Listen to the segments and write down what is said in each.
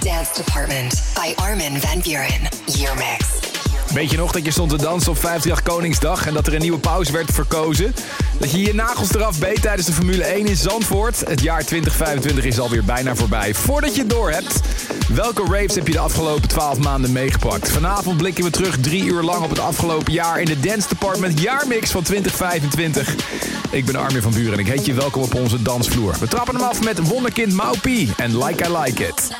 Dance Department by Armin van Buren. Year Mix. Weet je nog dat je stond te dansen op 538 Koningsdag en dat er een nieuwe pauze werd verkozen? Dat je je nagels eraf beet tijdens de Formule 1 in Zandvoort? Het jaar 2025 is alweer bijna voorbij. Voordat je het door hebt, welke raves heb je de afgelopen 12 maanden meegepakt? Vanavond blikken we terug drie uur lang op het afgelopen jaar in de Dance Department jaarmix van 2025. Ik ben Armin van Buren en ik heet je welkom op onze dansvloer. We trappen hem af met Wonderkind Maupie en Like I Like It.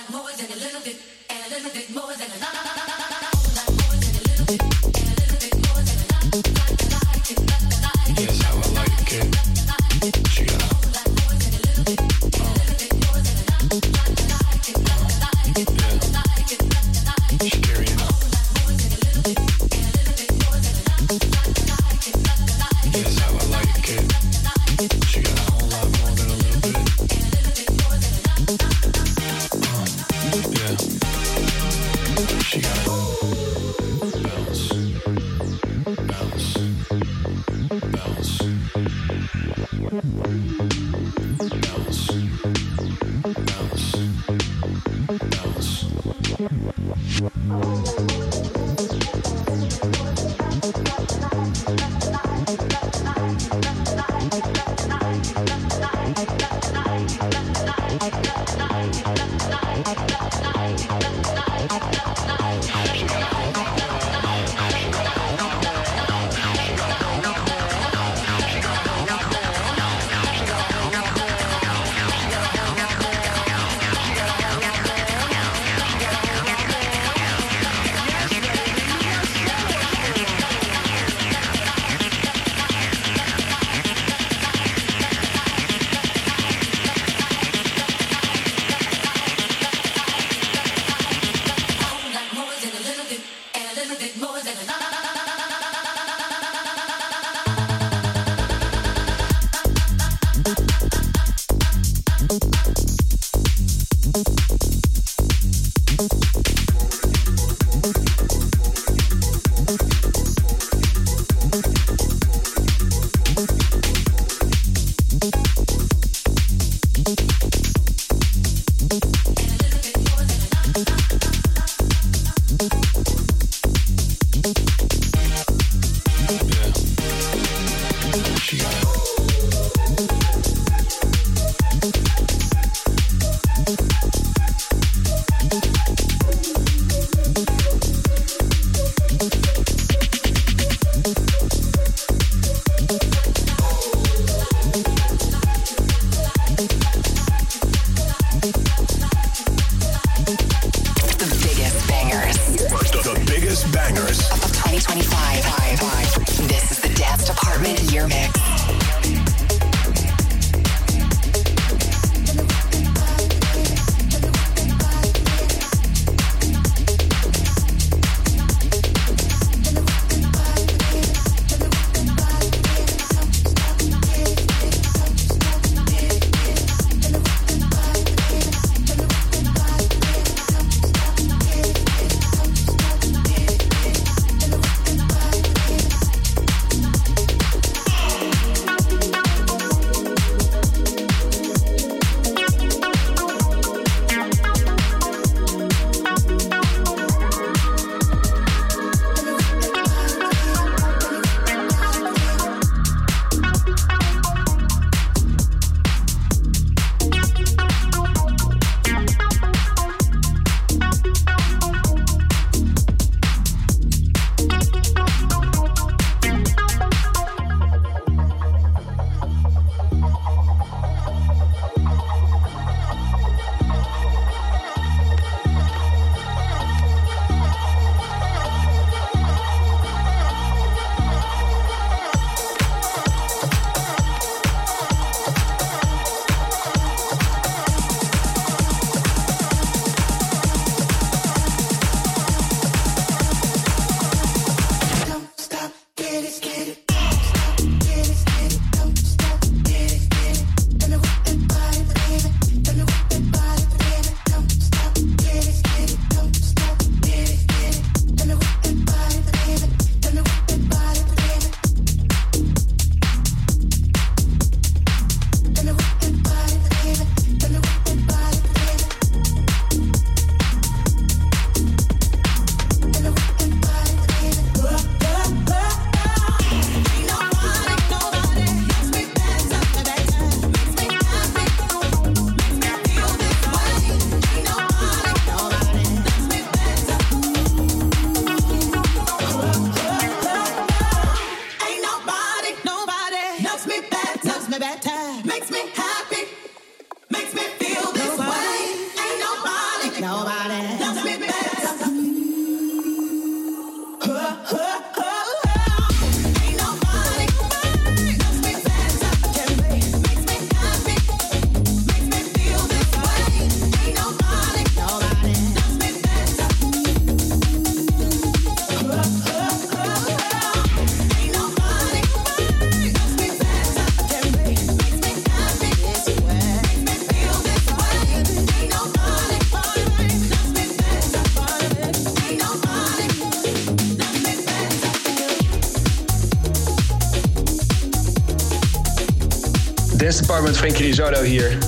Department, Frankie Risardo hier.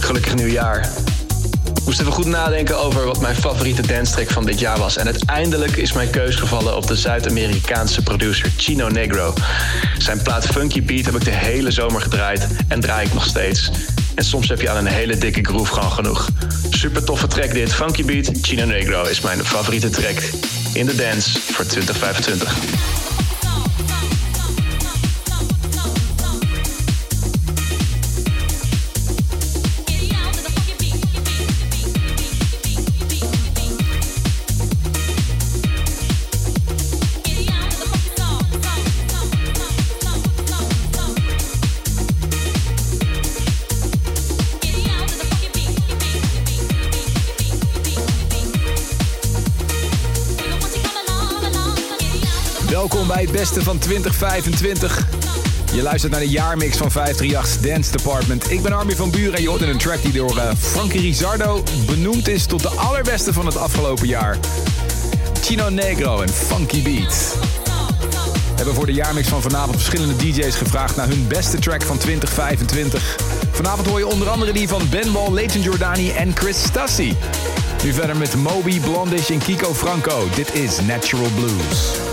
Gelukkig nieuwjaar. Ik moest even goed nadenken over wat mijn favoriete dance track van dit jaar was. En uiteindelijk is mijn keus gevallen op de Zuid-Amerikaanse producer Chino Negro. Zijn plaat Funky Beat heb ik de hele zomer gedraaid en draai ik nog steeds. En soms heb je aan een hele dikke groove gewoon genoeg. Super toffe track dit. Funky Beat, Chino Negro is mijn favoriete track in de dance voor 2025. Beste van 2025. Je luistert naar de jaarmix van 538's Dance Department. Ik ben Armin van Buren en je hoort in een track die door eh, Frankie Rizardo benoemd is tot de allerbeste van het afgelopen jaar. Chino Negro en Funky Beat. We hebben voor de jaarmix van vanavond verschillende DJ's gevraagd naar hun beste track van 2025. Vanavond hoor je onder andere die van Ben Wall, Leighton Jordani en Chris Stassi. Nu verder met Moby, Blondish en Kiko Franco. Dit is Natural Blues.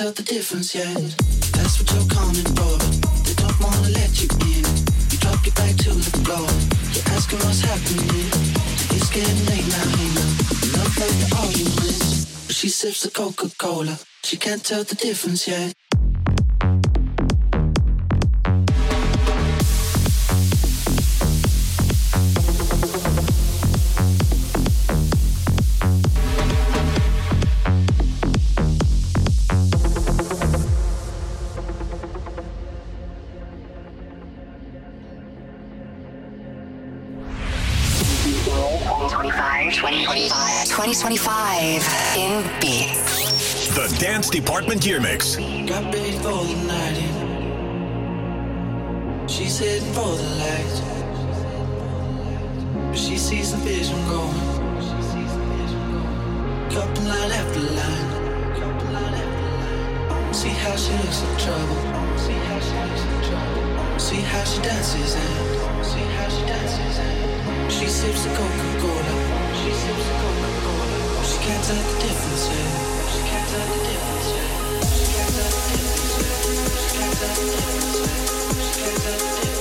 Tell the difference yet. That's what you're coming for, but they don't wanna let you in. You drop your back to the floor. You're asking what's happening. It's getting late now, now. Enough of the arguments. She sips a Coca-Cola. She can't tell the difference yet. Department Year Mix. Got ready for the night. She's heading for the light. But she sees the vision going. Couple line after line. See how she looks in trouble. See how she looks in trouble. See how she dances and see how she dances and she sips the Coca-Cola. She sips the Coca-Cola. She can't tell the difference yet. Thank you.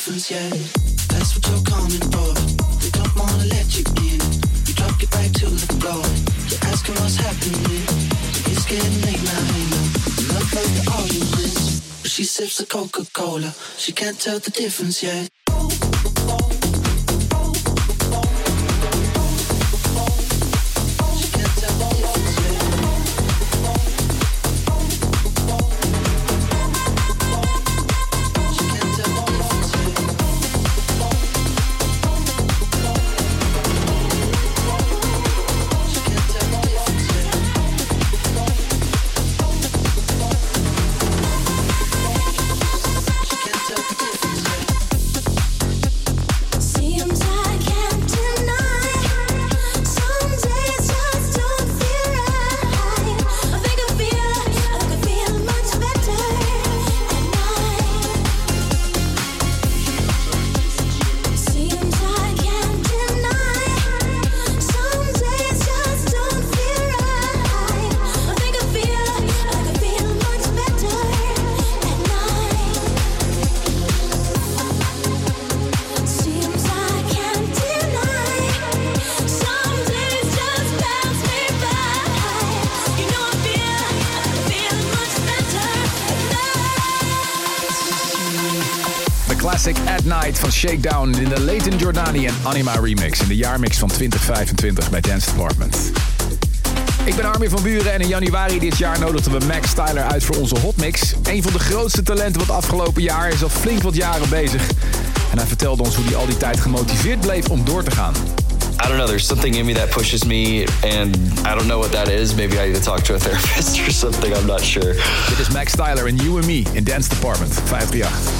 Difference yet. That's what you're coming for, they don't wanna let you in. You drop your back to the floor. You're asking what's happening. It's getting late now, hey now. Enough of the arguments. She sips a Coca-Cola. She can't tell the difference yet. Shakedown in de Leighton Jordani en Anima remix in de jaarmix van 2025 bij Dance Department. Ik ben Armin van Buren en in januari dit jaar nodigden we Max Styler uit voor onze hotmix. Een van de grootste talenten van het afgelopen jaar is al flink wat jaren bezig. En hij vertelde ons hoe hij al die tijd gemotiveerd bleef om door te gaan. I don't know. There's something in me that pushes me, and I don't know what that is. Maybe I need to talk to a therapist or something. I'm not sure. Dit is Max Styler en You and Me in Dance Department 538.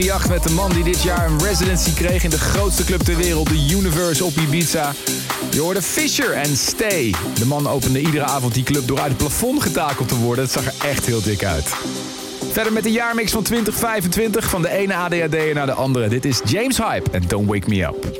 2008 met de man die dit jaar een residency kreeg in de grootste club ter wereld, de Universe op Ibiza. Je hoorde Fisher en Stay. De man opende iedere avond die club door uit het plafond getakeld te worden. Het zag er echt heel dik uit. Verder met de jaarmix van 2025 van de ene ADHD naar de andere. Dit is James Hype en Don't Wake Me Up.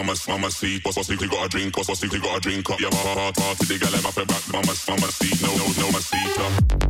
mama, mama see, what's what's you got a drink, what's what's you got a drink up, yeah, heart, heart, to the girl, I'm back, mama, mama see, no, no, no, my seat,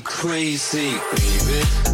crazy, baby.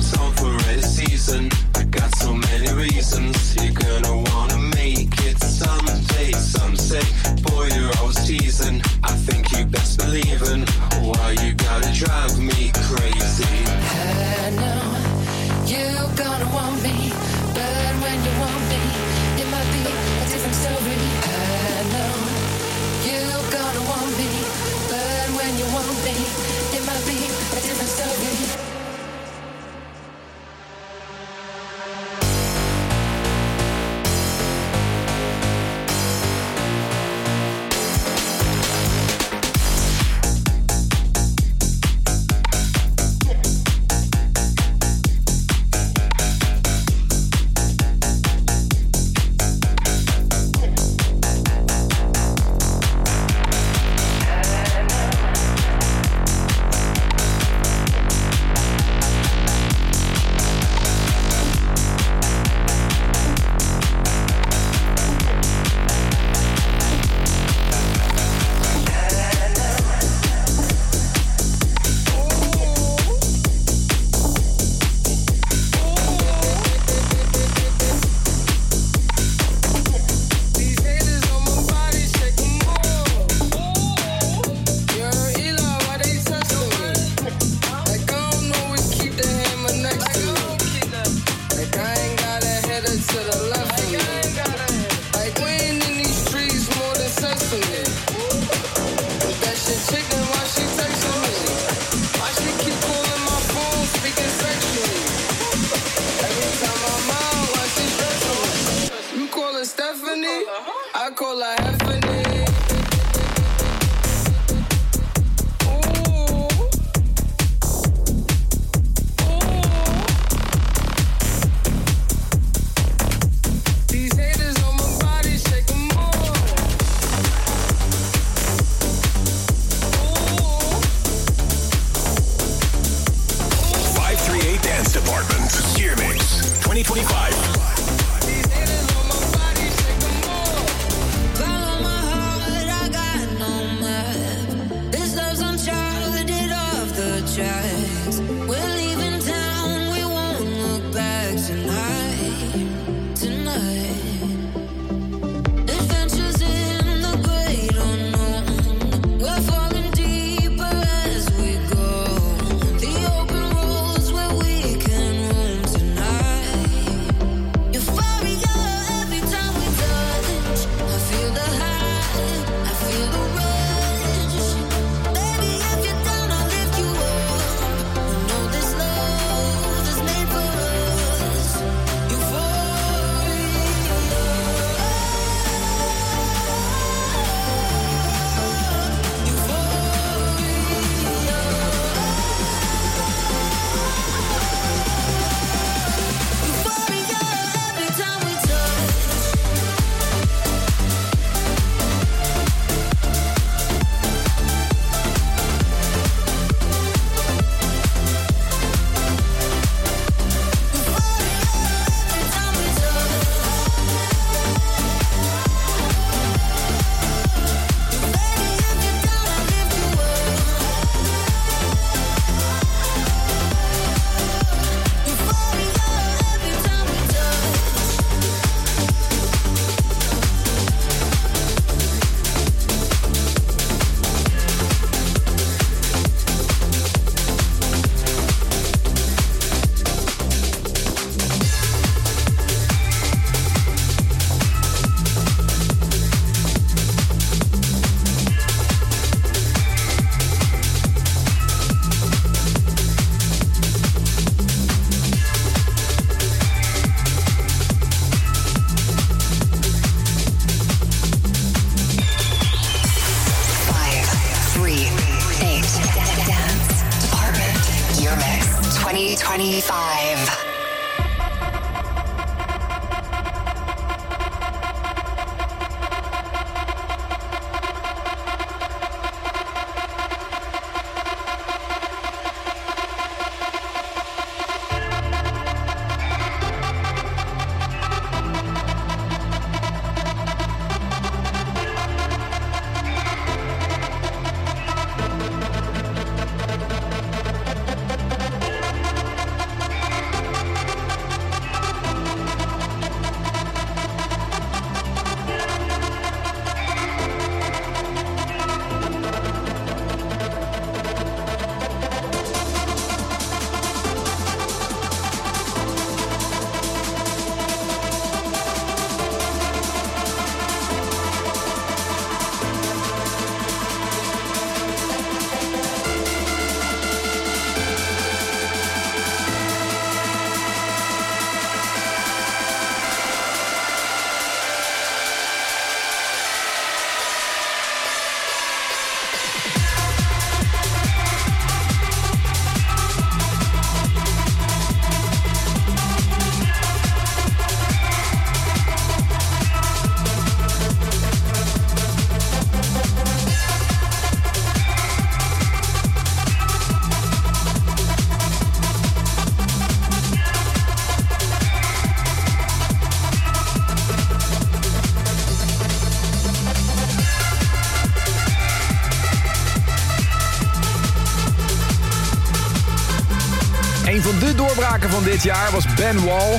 Van dit jaar was Ben Wall.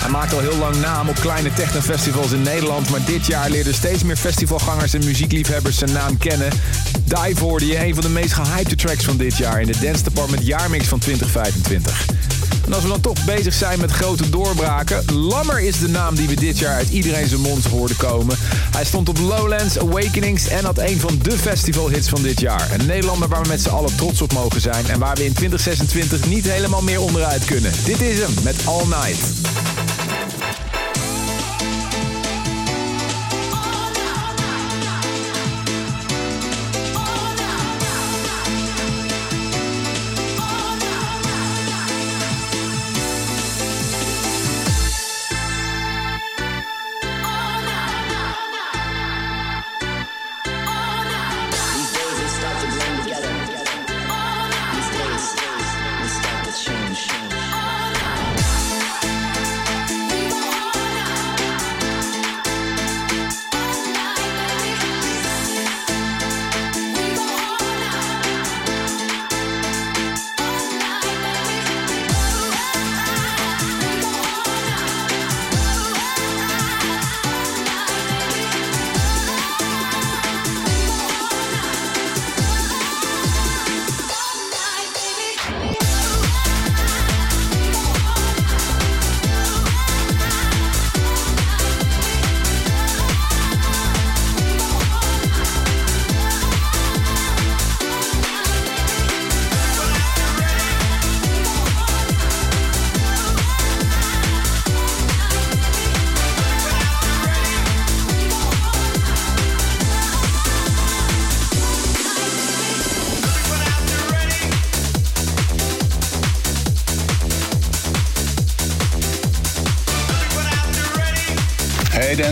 Hij maakt al heel lang naam op kleine technofestivals in Nederland... maar dit jaar leerden steeds meer festivalgangers en muziekliefhebbers zijn naam kennen. Dive hoorde je een van de meest gehypte tracks van dit jaar... in de Dance Department jaarmix van 2025. En als we dan toch bezig zijn met grote doorbraken... Lammer is de naam die we dit jaar uit iedereen zijn mond hoorden komen. Hij stond op Lowlands, Awakenings en had een van de festivalhits van dit jaar. Een Nederlander waar we met z'n allen trots op mogen zijn... en waar we in 2026 niet helemaal meer onderuit kunnen. Dit is hem met All Night.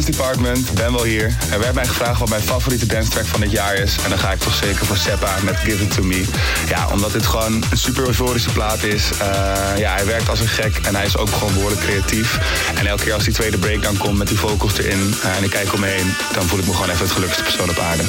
Department, ben wel hier. Er werd mij gevraagd wat mijn favoriete dance track van dit jaar is. En dan ga ik toch zeker voor Seppa met Give It To Me. Ja, omdat dit gewoon een super euforische plaat is. Eh, ja, hij werkt als een gek en hij is ook gewoon behoorlijk creatief. En elke keer als die tweede breakdown komt met die vocals erin eh, en ik kijk om me heen, dan voel ik me gewoon even het gelukkigste persoon op aarde.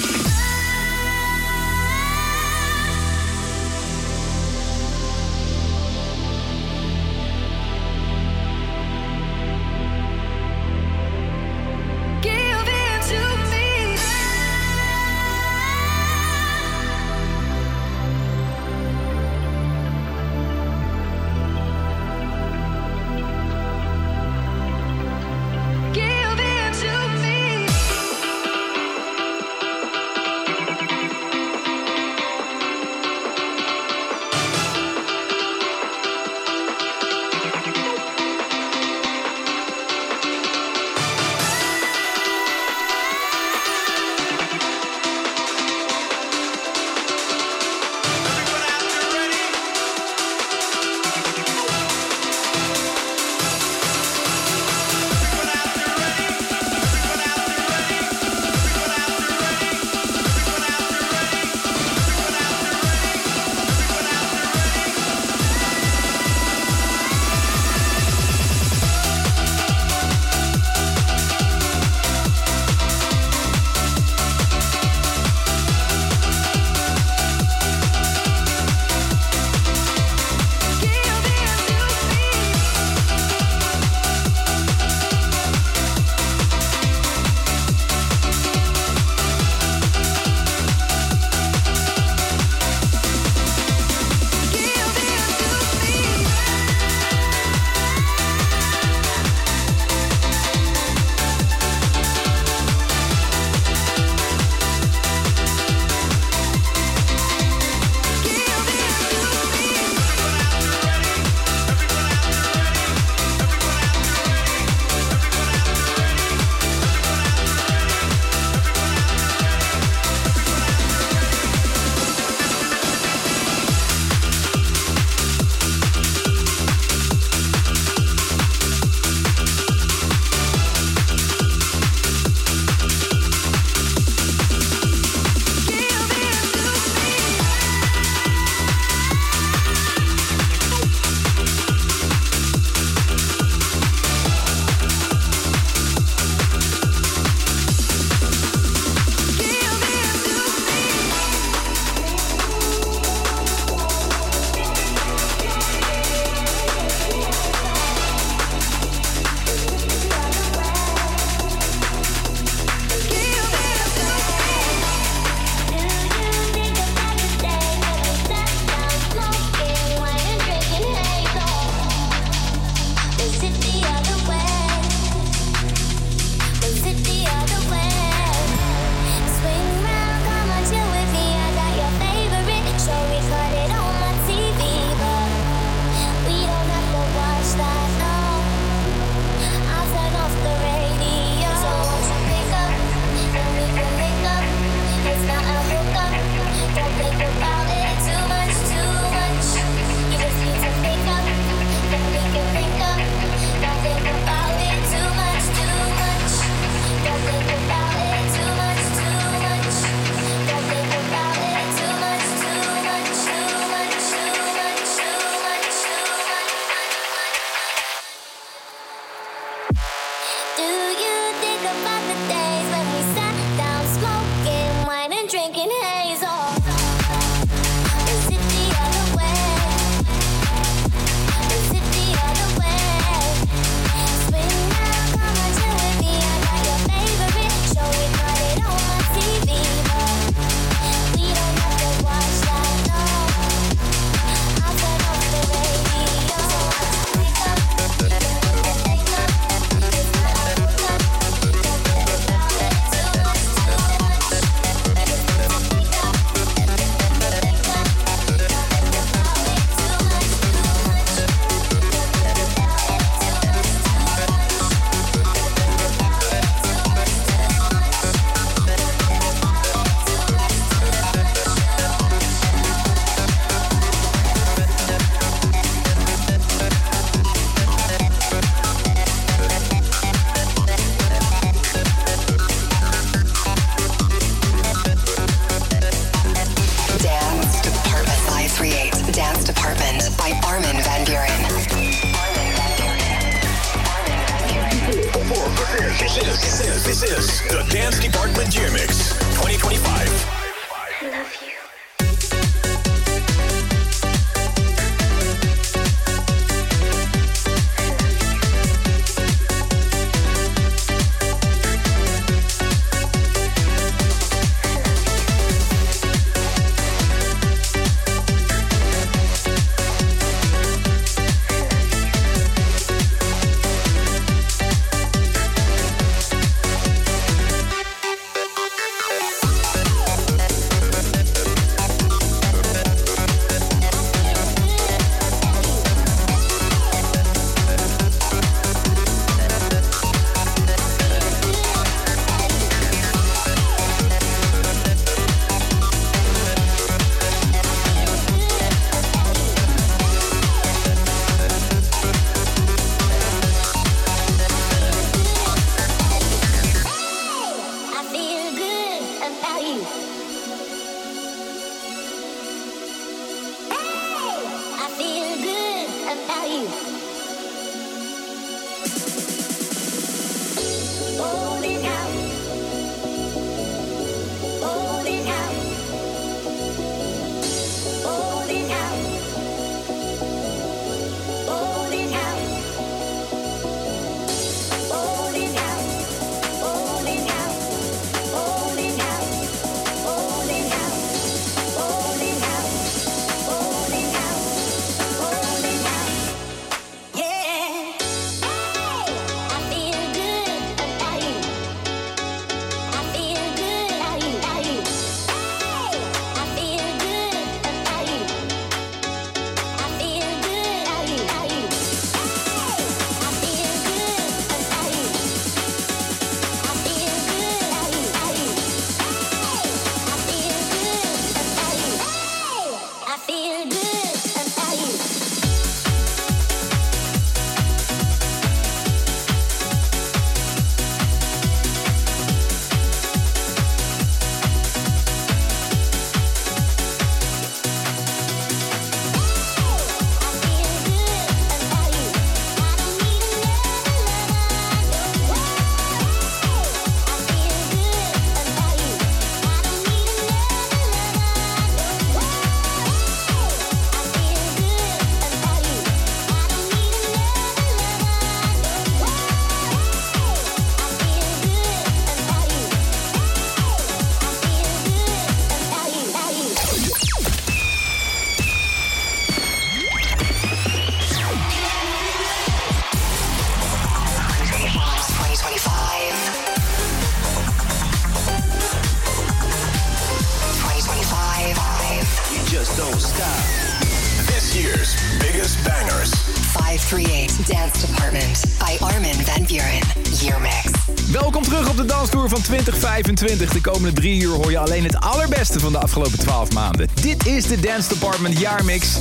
2025. De komende drie uur hoor je alleen het allerbeste van de afgelopen 12 maanden. Dit is de Dance Department Jaarmix.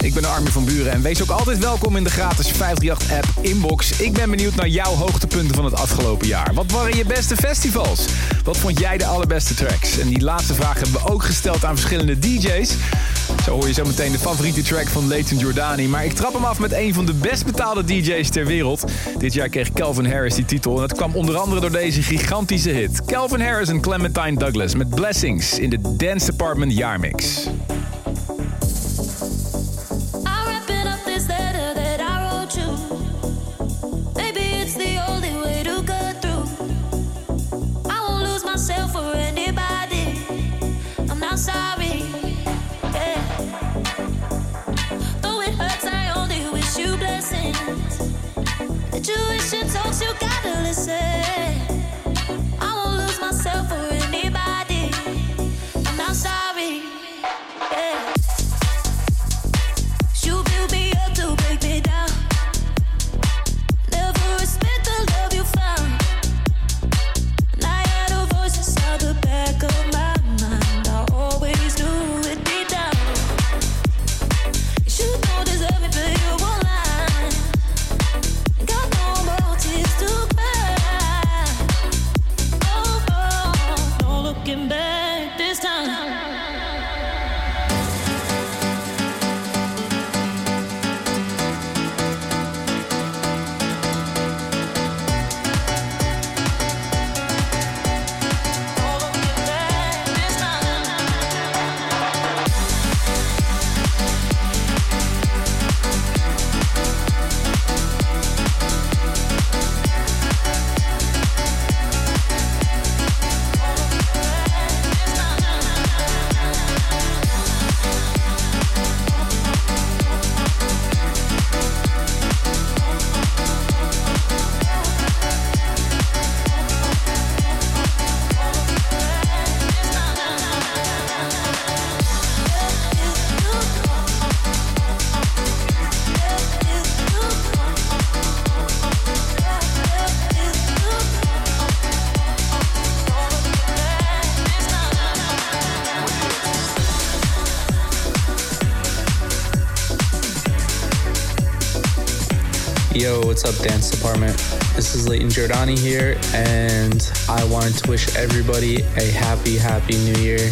Ik ben Armin van Buren en wees ook altijd welkom in de gratis 538-app Inbox. Ik ben benieuwd naar jouw hoogtepunten van het afgelopen jaar. Wat waren je beste festivals? Wat vond jij de allerbeste tracks? En die laatste vraag hebben we ook gesteld aan verschillende DJ's. Zo hoor je zo meteen de favoriete track van Leighton Jordani. Maar ik trap hem af met een van de best betaalde DJ's ter wereld. Dit jaar kreeg Calvin Harris die titel. En dat kwam onder andere door deze gigantische hit. Calvin Harris en Clementine Douglas met Blessings in de Dance Department Jaarmix. Gotta listen. what's up, Dance Department? This is Leighton Giordani here, and I wanted to wish everybody a happy, happy new year.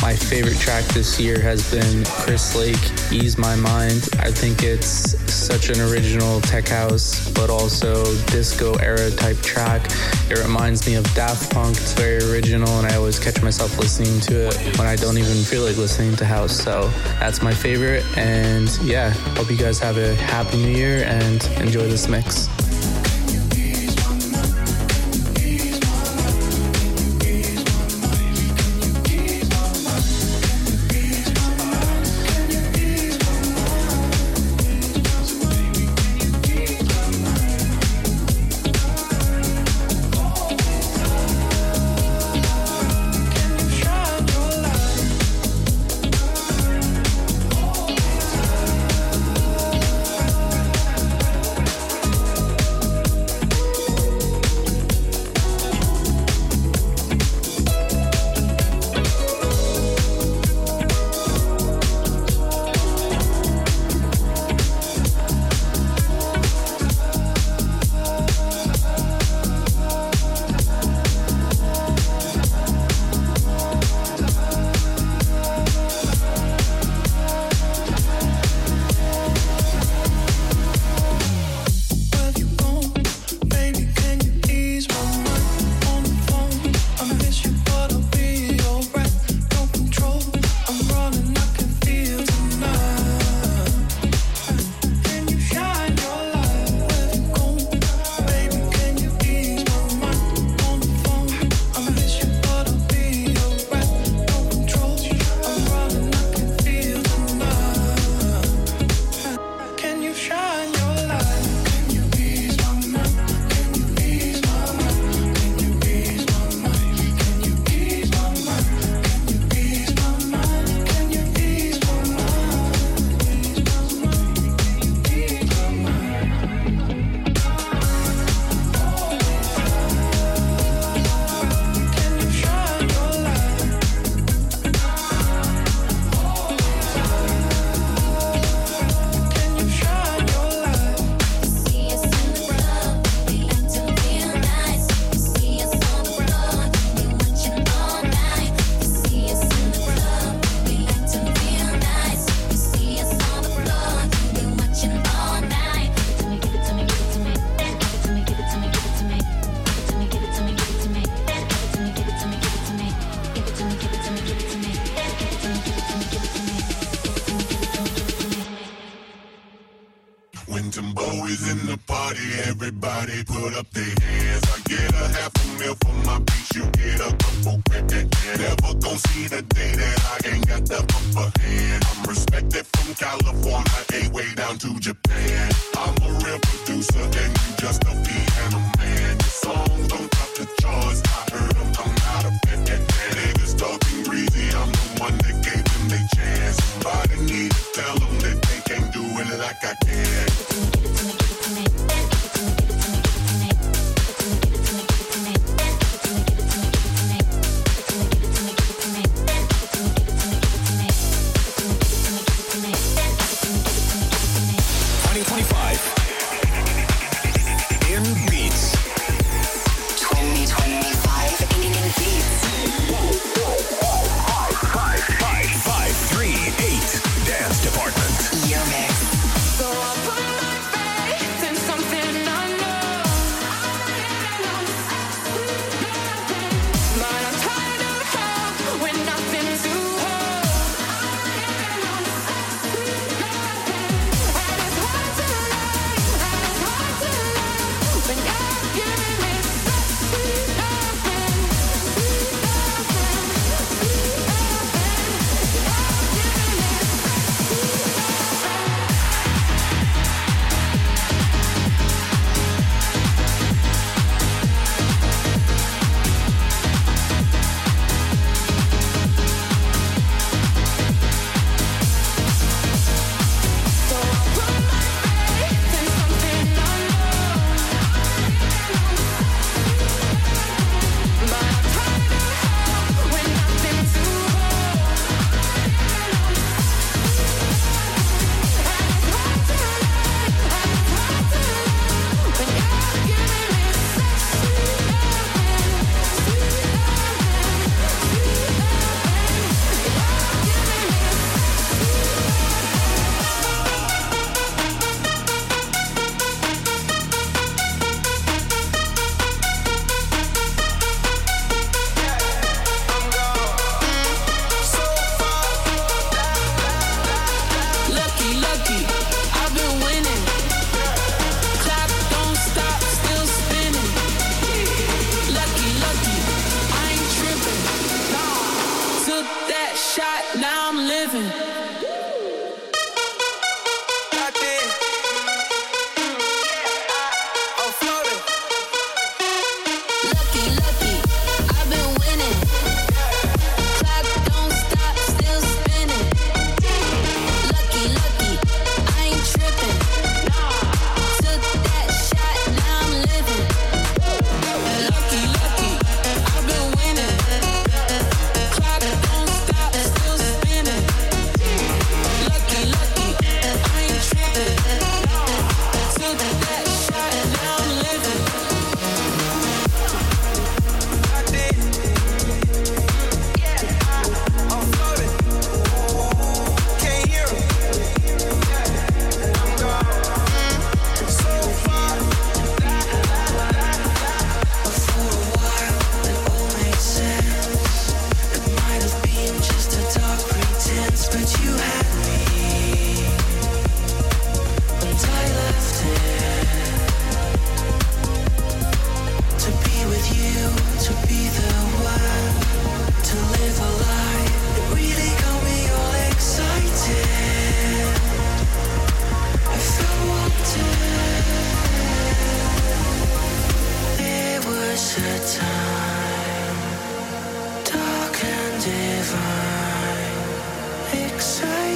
My favorite track this year has been Chris Lake, Ease My Mind. I think it's such an original tech house but also disco era type track. It reminds me of Daft Punk. It's very original, and I always catch myself listening to it when I don't even feel like listening to house. So that's my favorite. And yeah, hope you guys have a happy new year and enjoy this mix.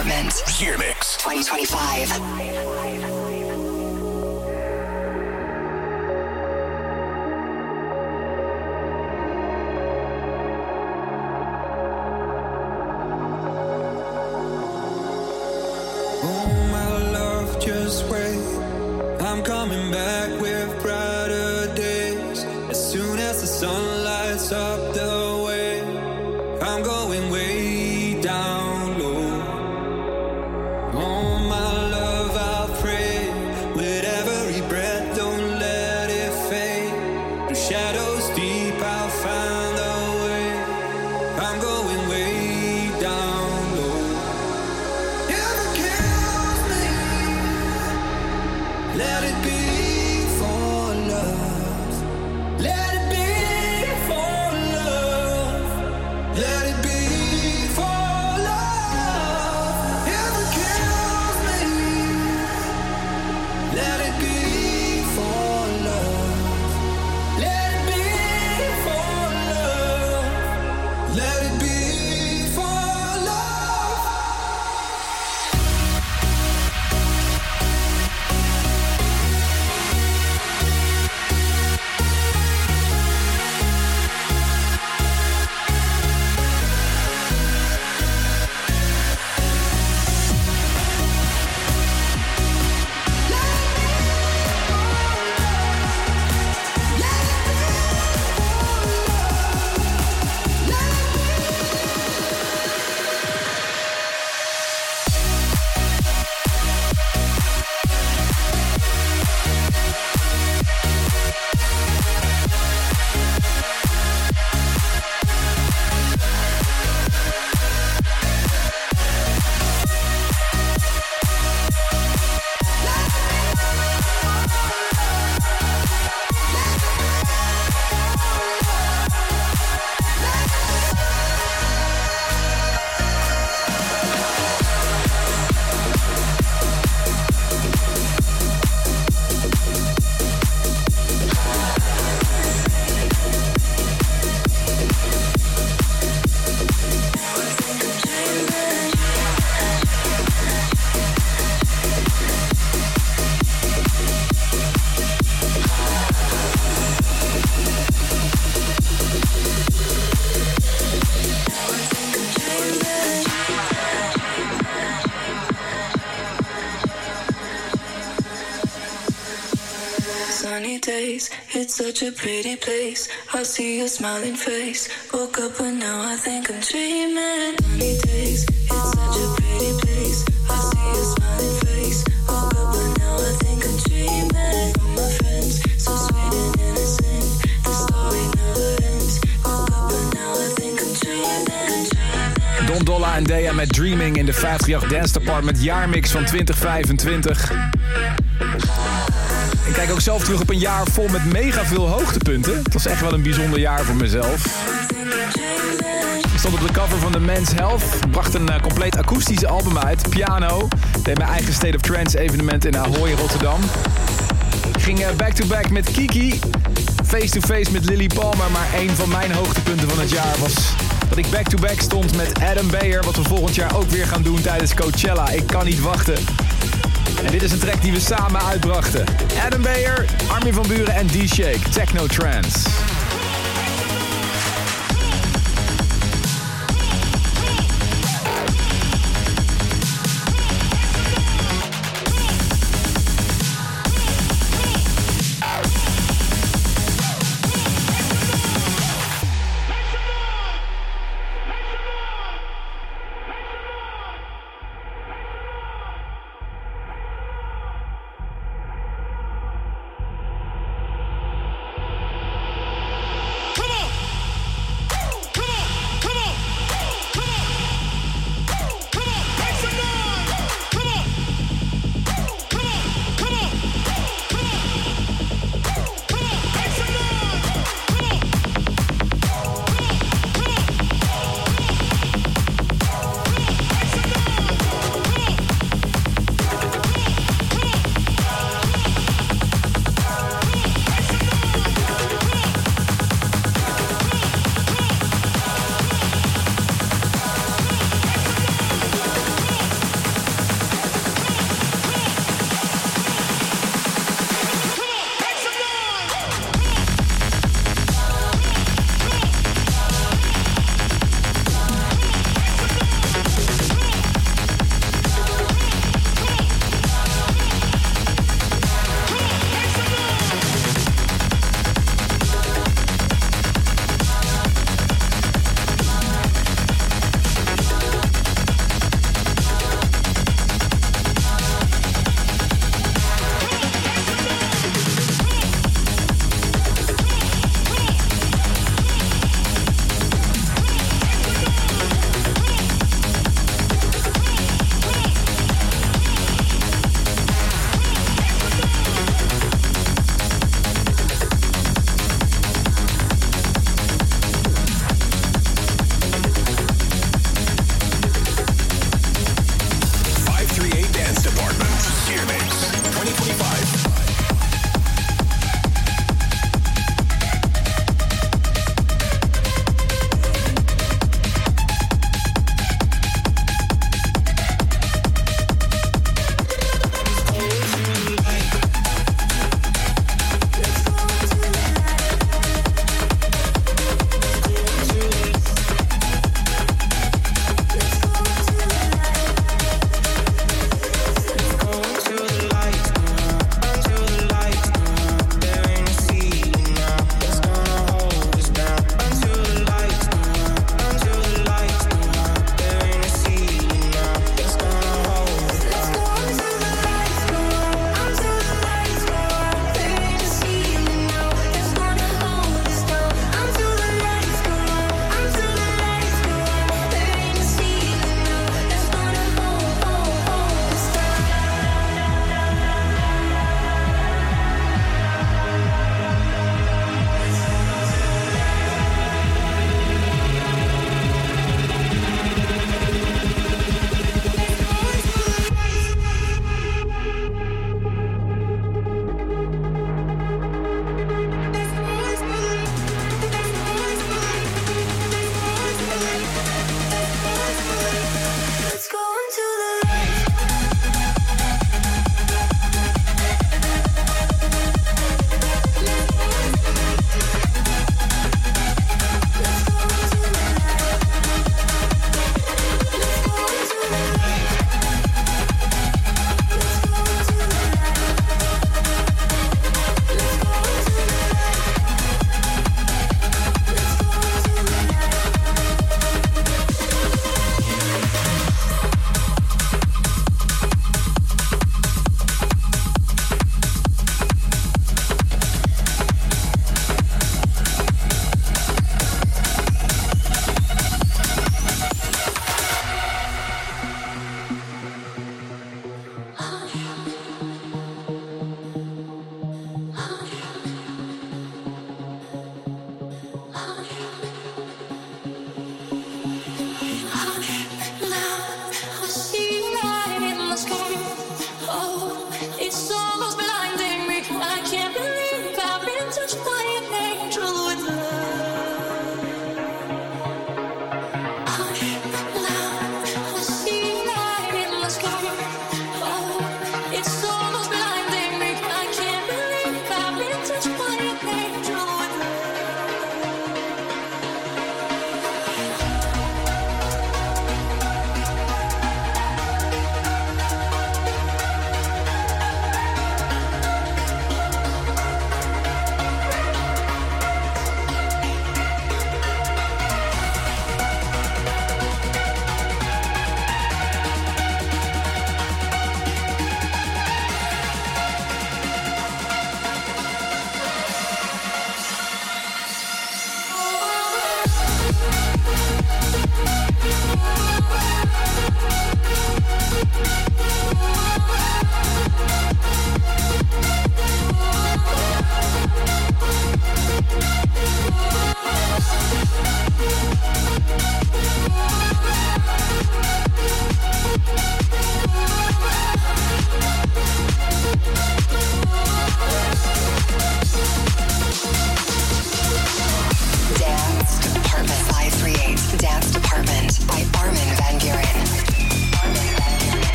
Apartment Mix 2025. days. It's such a pretty place. I see your smiling face. Woke up and now I think I'm dreaming. Sunny days. It's such a pretty place. I see your smiling face. Woke up and now I think I'm dreaming. From my friends, so sweet and innocent. The story never ends. Woke up and now I think I'm dreaming. Don Dolla en Dea met Dreaming in de 538 Dance Department jaarmix van 2025. Ik kijk ook zelf terug op een jaar vol met mega veel hoogtepunten. Het was echt wel een bijzonder jaar voor mezelf. Ik stond op de cover van The Men's Health. Bracht een eh, compleet akoestische album uit. Piano. Deed mijn eigen State of Trance evenement in Ahoy, Rotterdam. Ik ging eh, back-to-back met Kiki. Face-to-face met Lily Palmer. Maar een van mijn hoogtepunten van het jaar was dat ik back-to-back stond met Adam Beyer. Wat we volgend jaar ook weer gaan doen tijdens Coachella. Ik kan niet wachten. En dit is een track die we samen uitbrachten. Adam Beyer, Armin van Buren en D-Shake. Techno Trance.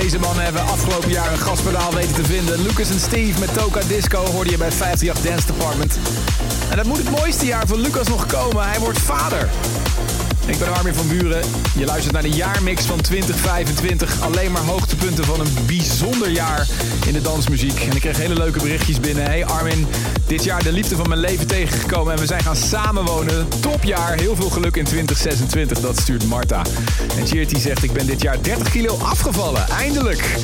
Deze mannen hebben afgelopen jaar een gaspedaal weten te vinden. Lucas en Steve met Toka Disco hoorde je bij 538 Dance Department. En dat moet het mooiste jaar van Lucas nog komen. Hij wordt vader. Ik ben Armin van Buren. Je luistert naar de jaarmix van 2025. Alleen maar hoogtepunten van een bijzonder jaar in de dansmuziek. En ik kreeg hele leuke berichtjes binnen. Hey Armin, dit jaar de liefde van mijn leven tegengekomen. En we zijn gaan samenwonen. Topjaar. Heel veel geluk in 2026. Dat stuurt Marta. En Cheerty zegt, ik ben dit jaar 30 kilo afgevallen. Eindelijk.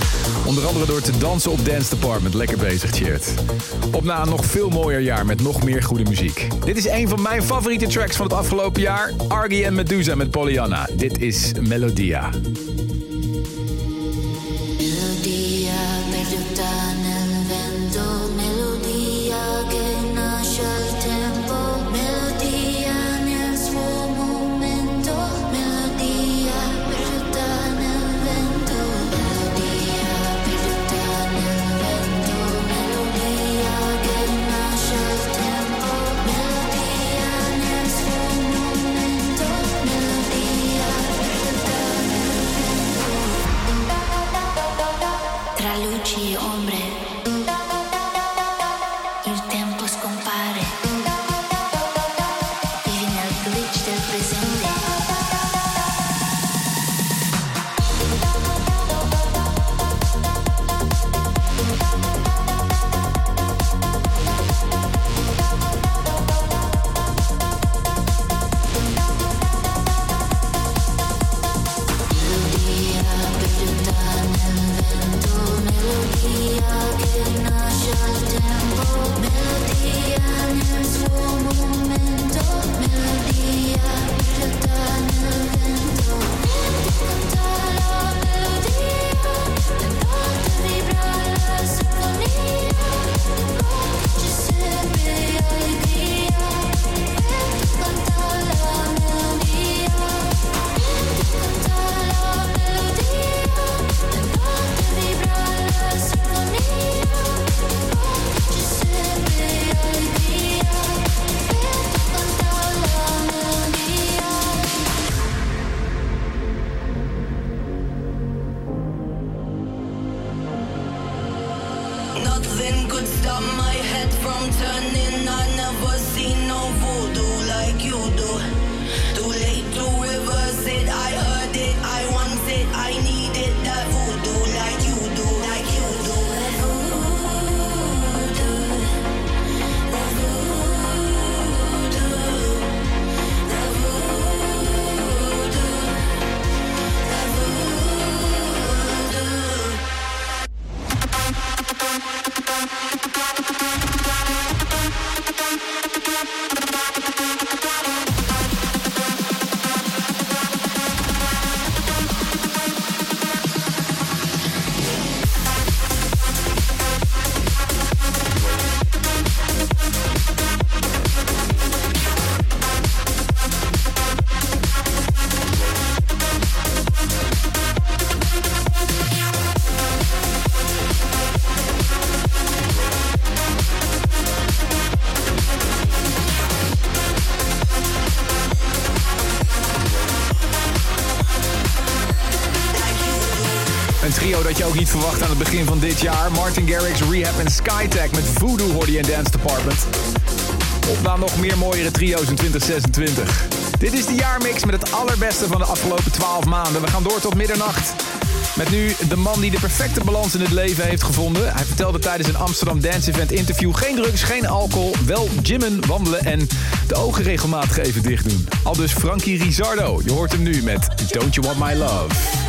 Onder andere door te dansen op Dance Department. Lekker bezig, Cheert. Op na een nog veel mooier jaar met nog meer goede muziek. Dit is een van mijn favoriete tracks van het afgelopen jaar. Argy en Medusa met Pollyanna. Dit is Melodia. Melodia niet verwacht aan het begin van dit jaar. Martin Garrix, Rehab en Skytech met Voodoo hoorde je Dance Department. Op naar nog meer mooiere trio's in 2026. Dit is de jaarmix met het allerbeste van de afgelopen 12 maanden. We gaan door tot middernacht. Met nu de man die de perfecte balans in het leven heeft gevonden. Hij vertelde tijdens een Amsterdam Dance Event interview... geen drugs, geen alcohol, wel gymmen, wandelen en de ogen regelmatig even dicht doen. Al dus Frankie Rizardo. Je hoort hem nu met Don't You Want My Love.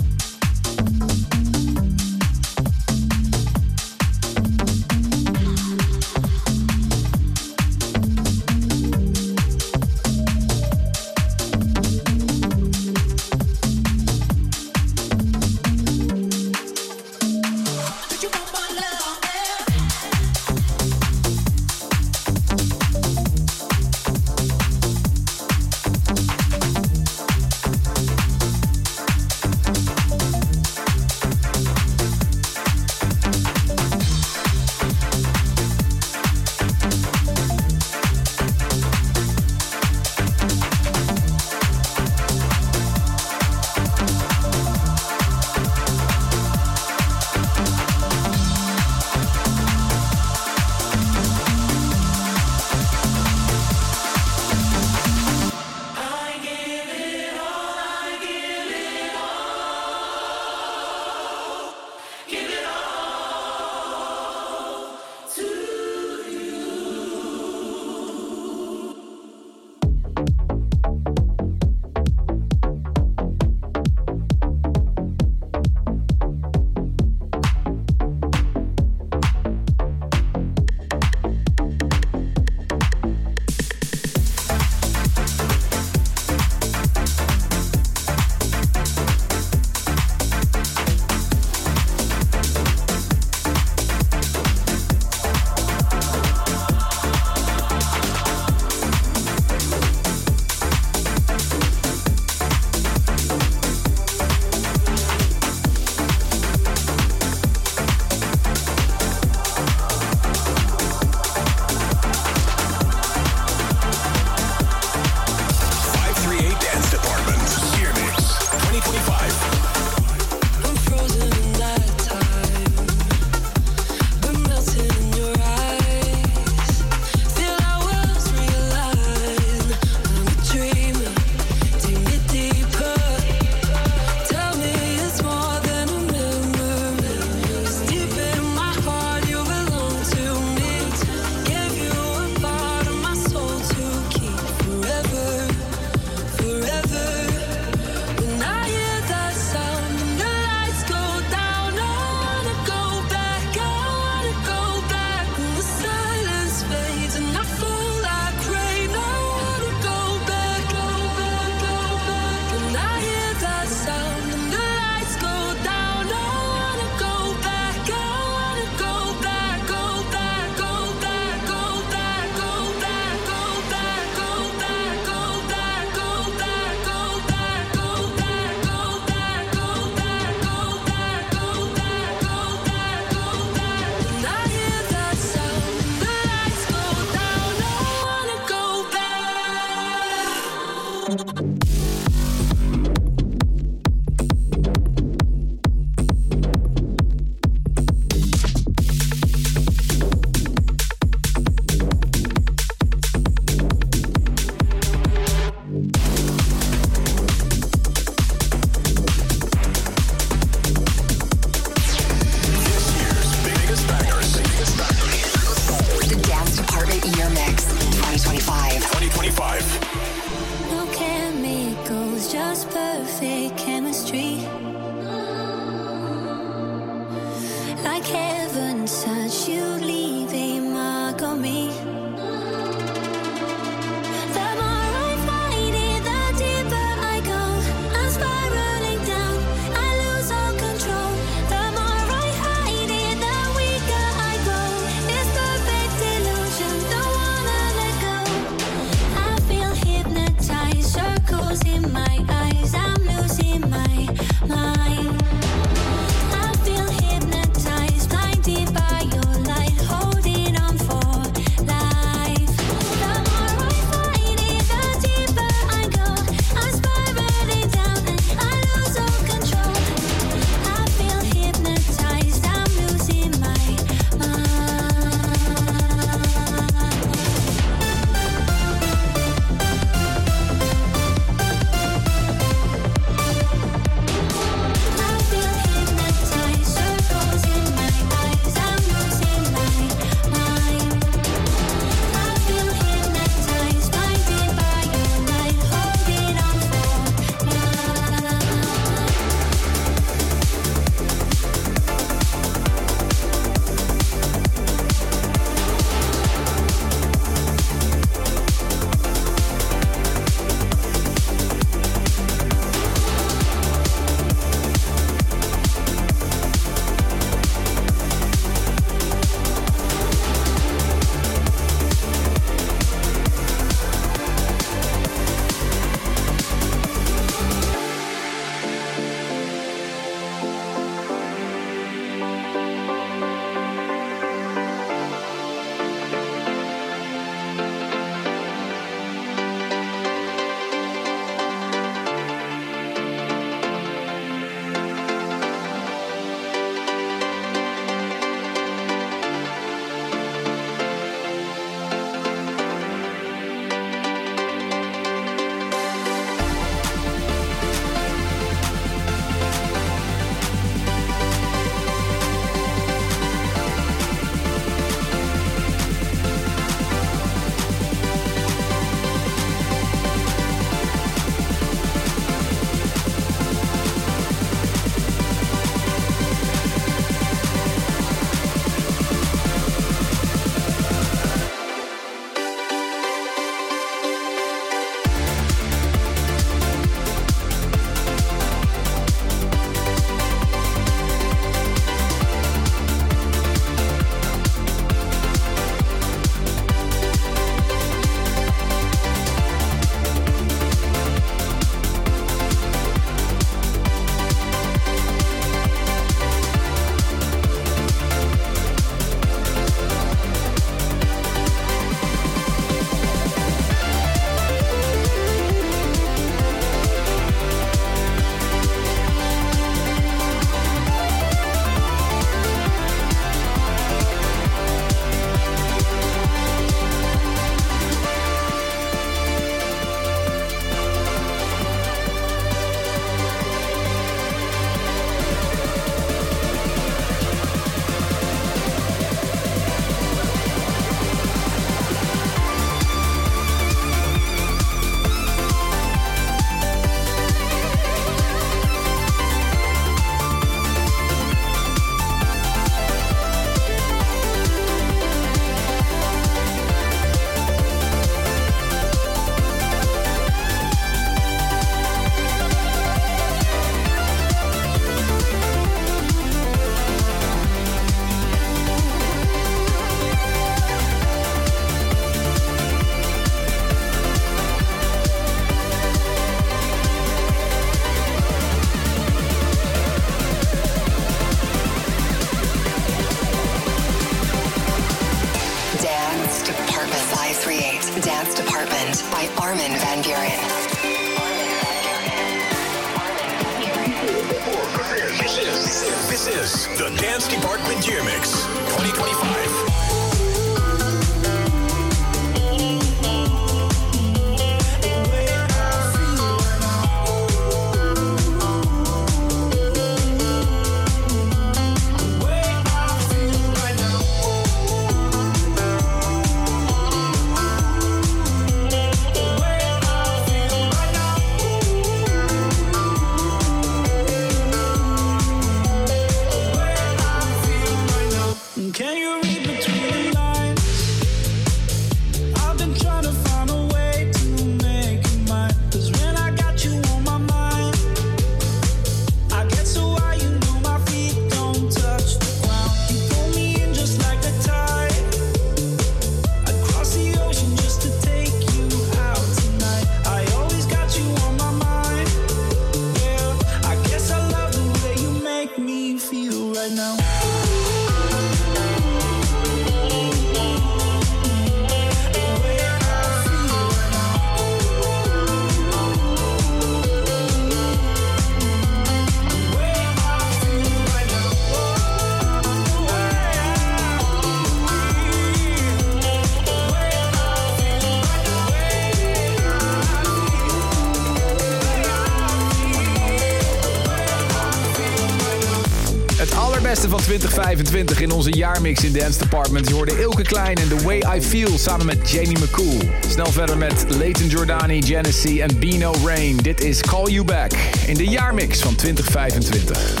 25 in onze jaarmix in Dance Department. Je hoorde Ilke Klein en The Way I Feel samen met Jamie McCool. Snel verder met Leighton Jordani, Genesee en Bino Rain. Dit is Call You Back in de jaarmix van 2025.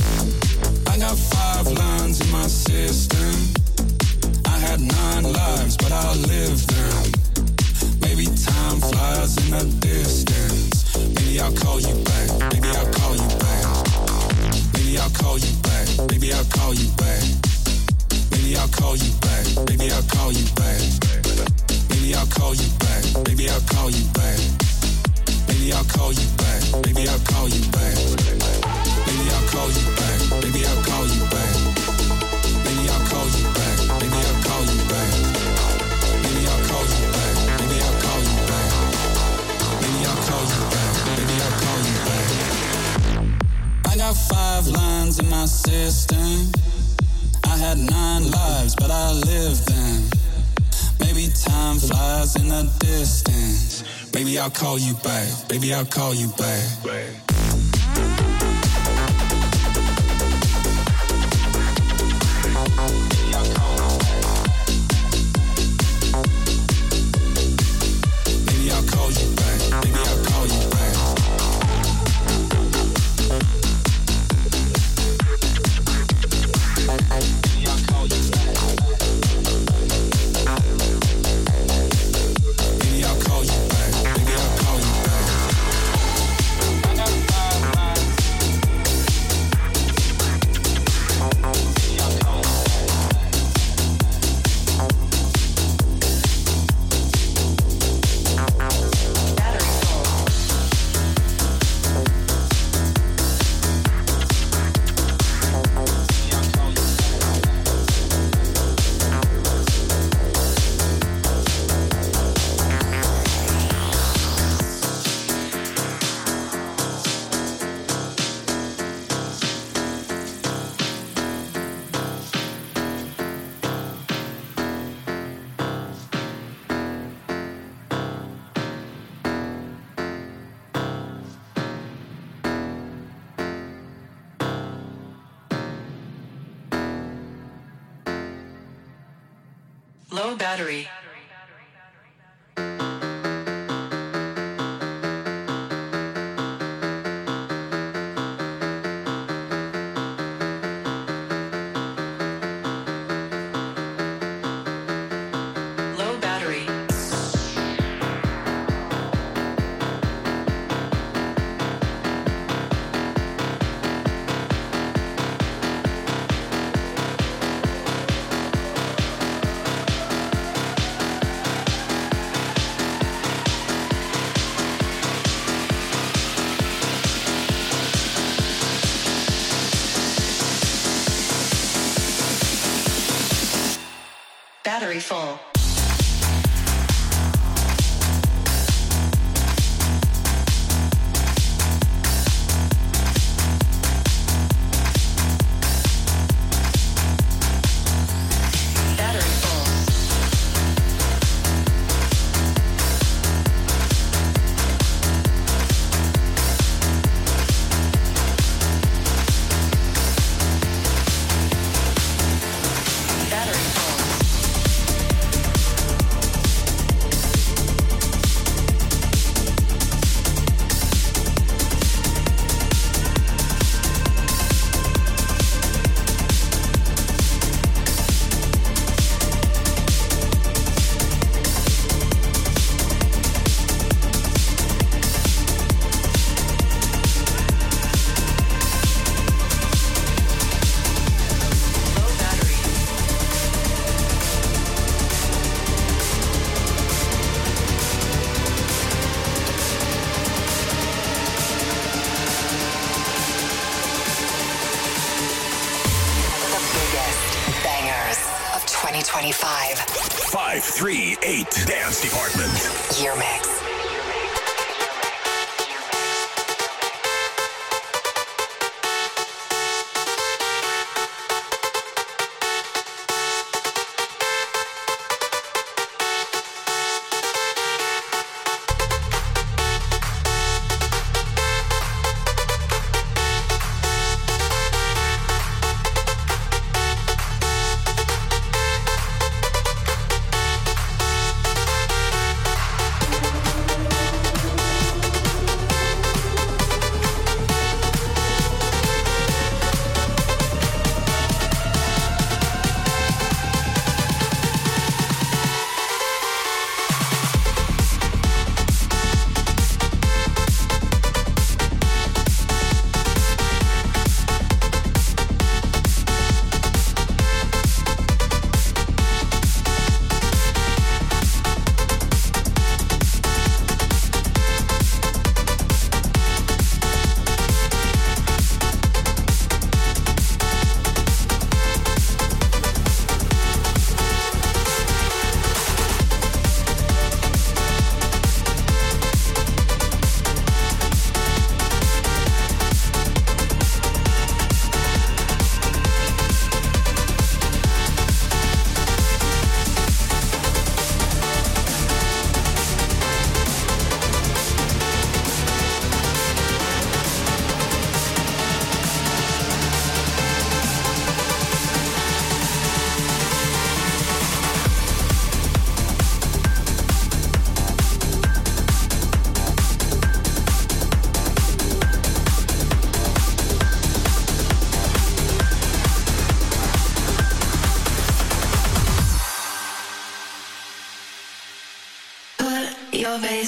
Baby, I'll call you back. battery full. Your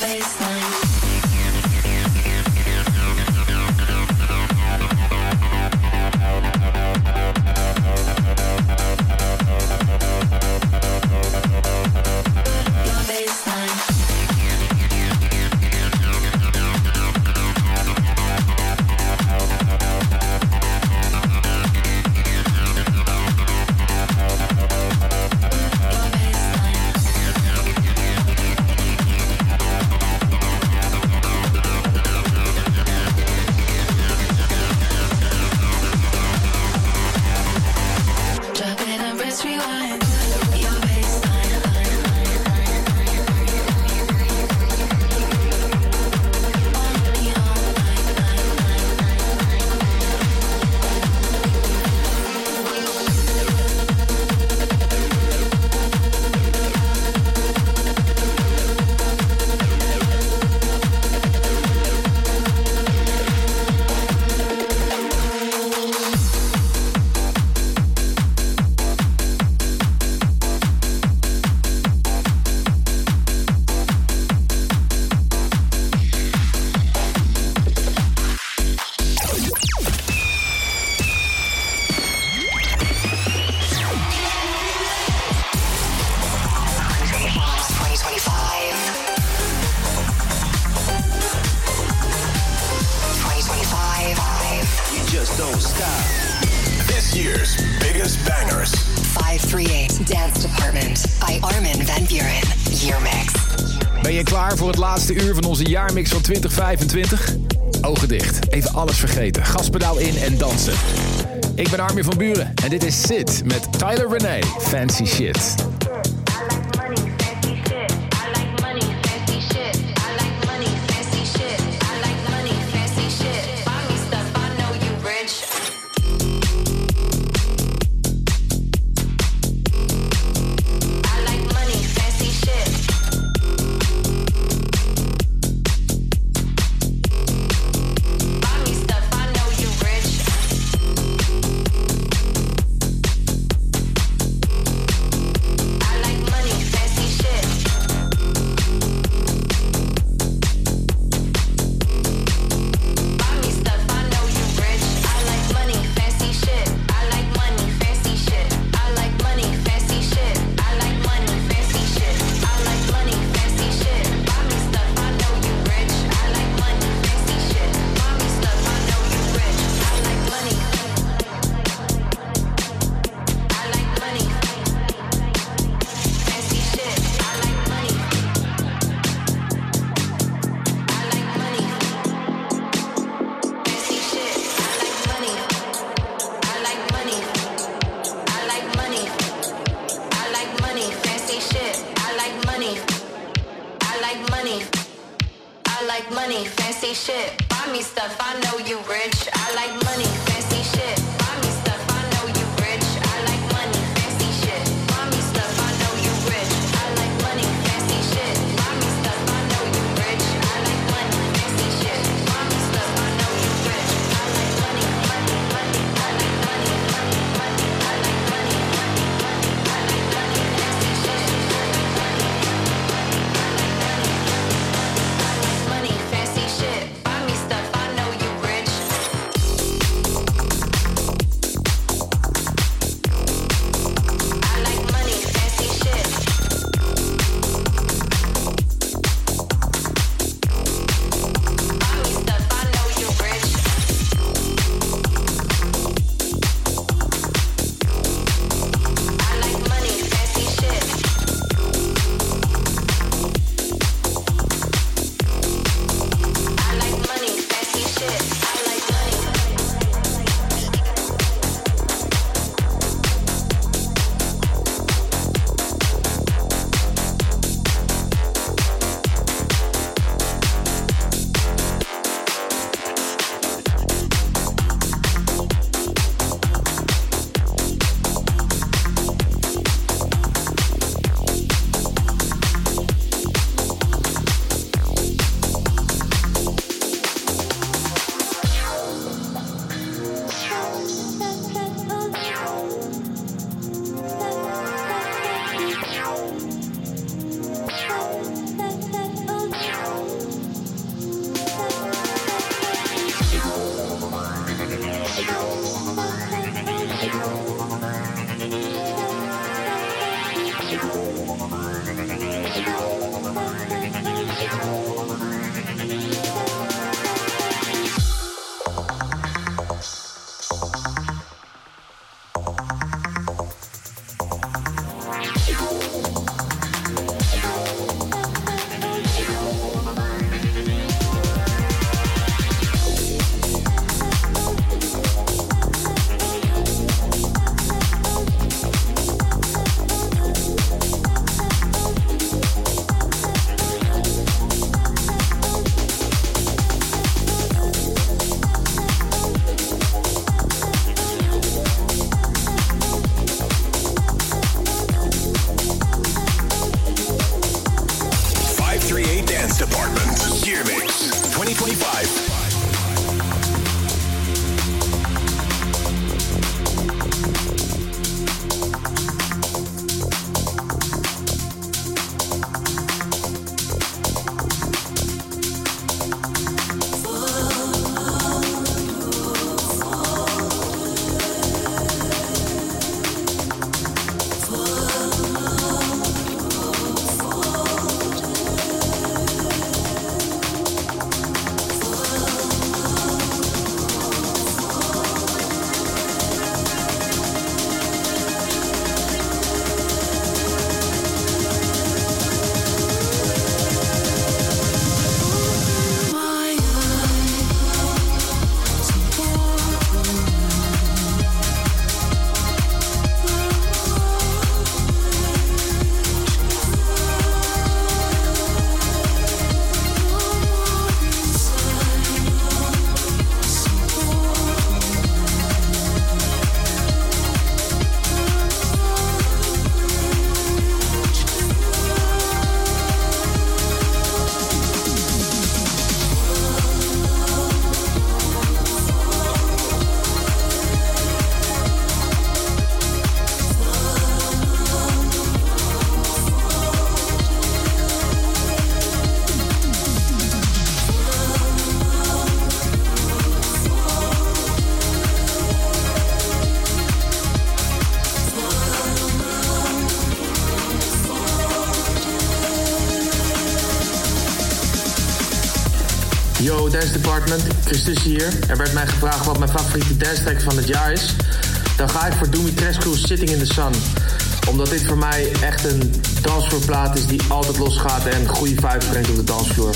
baseline. uur van onze jaarmix van 2025. Ogen dicht, even alles vergeten. Gaspedaal in en dansen. Ik ben Armin van Buren en dit is Sit met Tyler Renee. Fancy shit. Christus hier. Er werd mij gevraagd wat mijn favoriete dance van het jaar is. Dan ga ik voor Crash Sitting in the Sun. Omdat dit voor mij echt een dansvloerplaat is die altijd losgaat en goede vibes brengt op de dansvloer.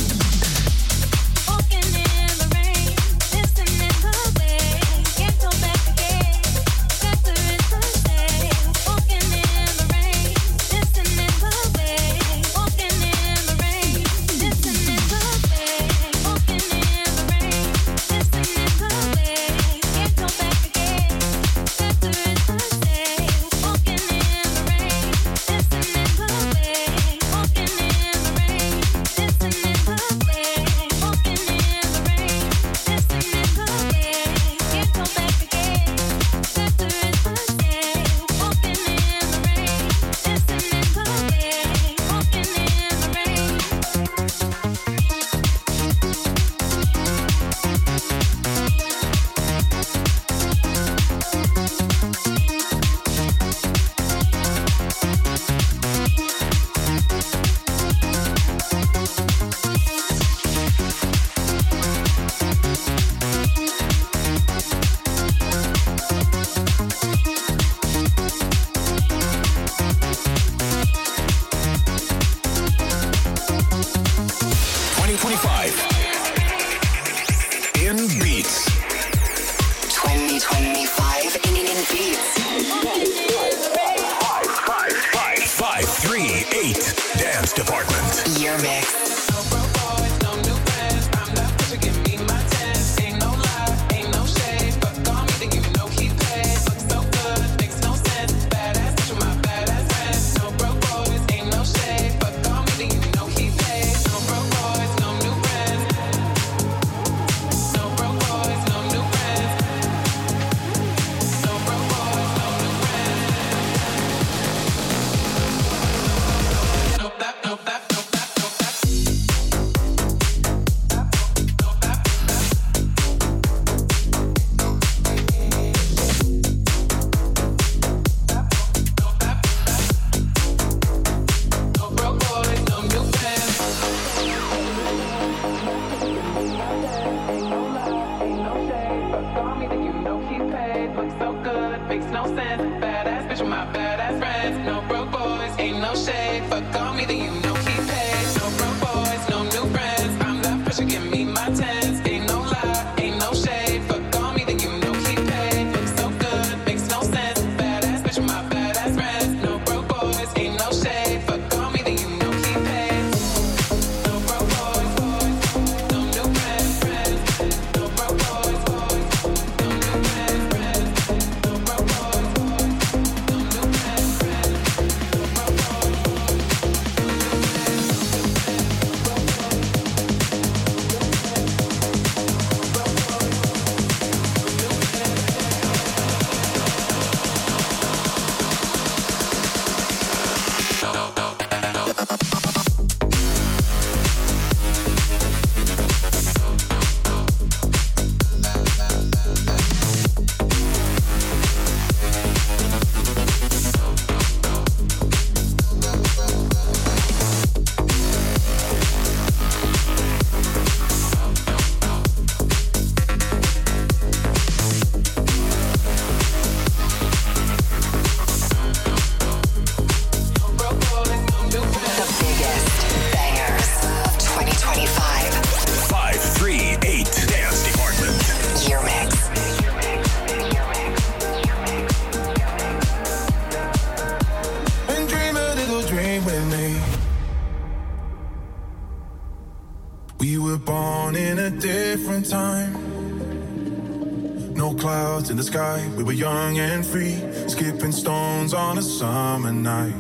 We were young and free, skipping stones on a summer night.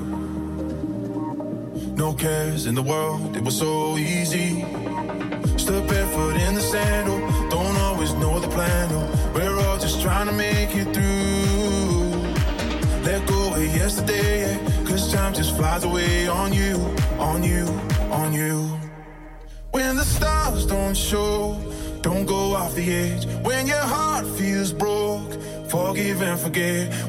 No cares in the world, it was so easy. Stood barefoot in the sandal, don't always know the plan. oh. We're all just trying to make it through. Let go of yesterday, cause time just flies away on you, on you, on you. When the stars don't show, don't go off the edge. again.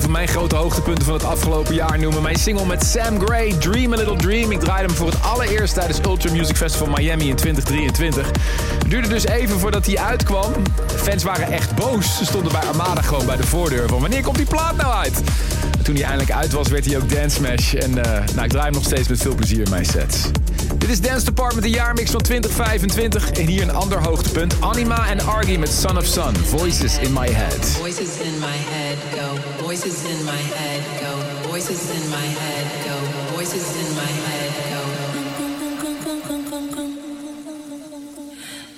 Van mijn grote hoogtepunten van het afgelopen jaar noemen. Mijn single met Sam Gray, Dream a Little Dream. Ik draaide hem voor het allereerst tijdens Ultra Music Festival Miami in 2023. Het duurde dus even voordat hij uitkwam. Fans waren echt boos. Ze stonden bij Armada gewoon bij de voordeur van wanneer komt die plaat nou uit? En toen hij eindelijk uit was, werd hij ook Dance Smash. En eh, nou, ik draai hem nog steeds met veel plezier in mijn sets. Dit is Dance Department, de jaarmix van 2025. En hier een ander hoogtepunt. Anima en Argy met Son of Sun, Voices in My Head. Voices in voices in my head go, voices in my head go, voices in my head go.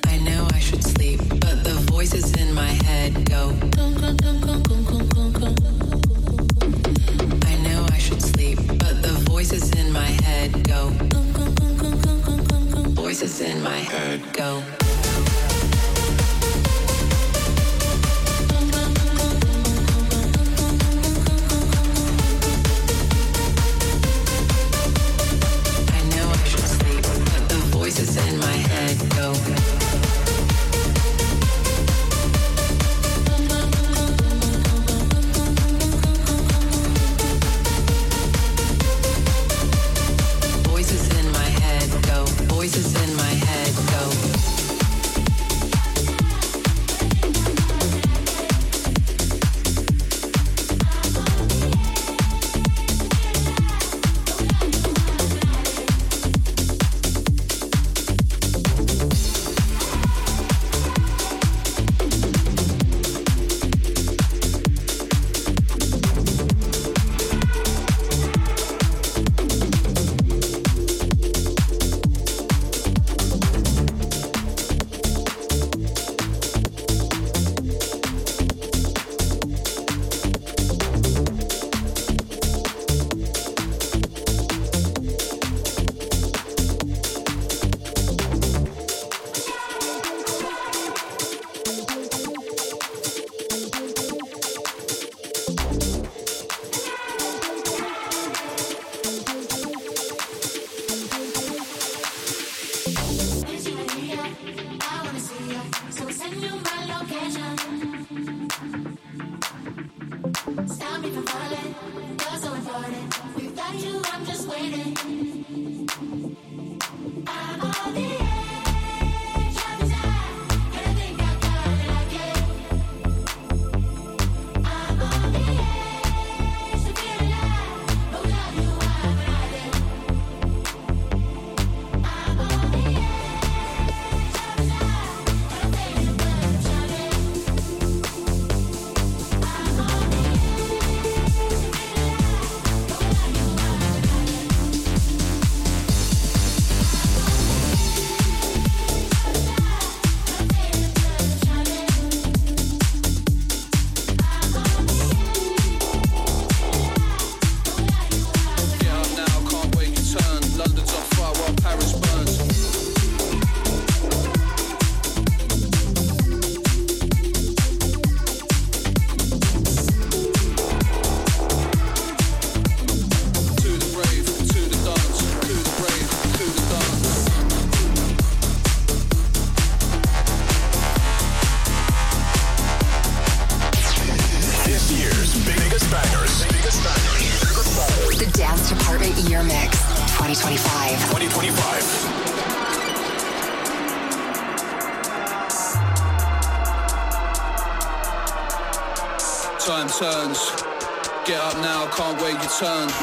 I know I should sleep, but the voices in my head go. I know I should sleep, but the voices in my head go. Voices in my head go.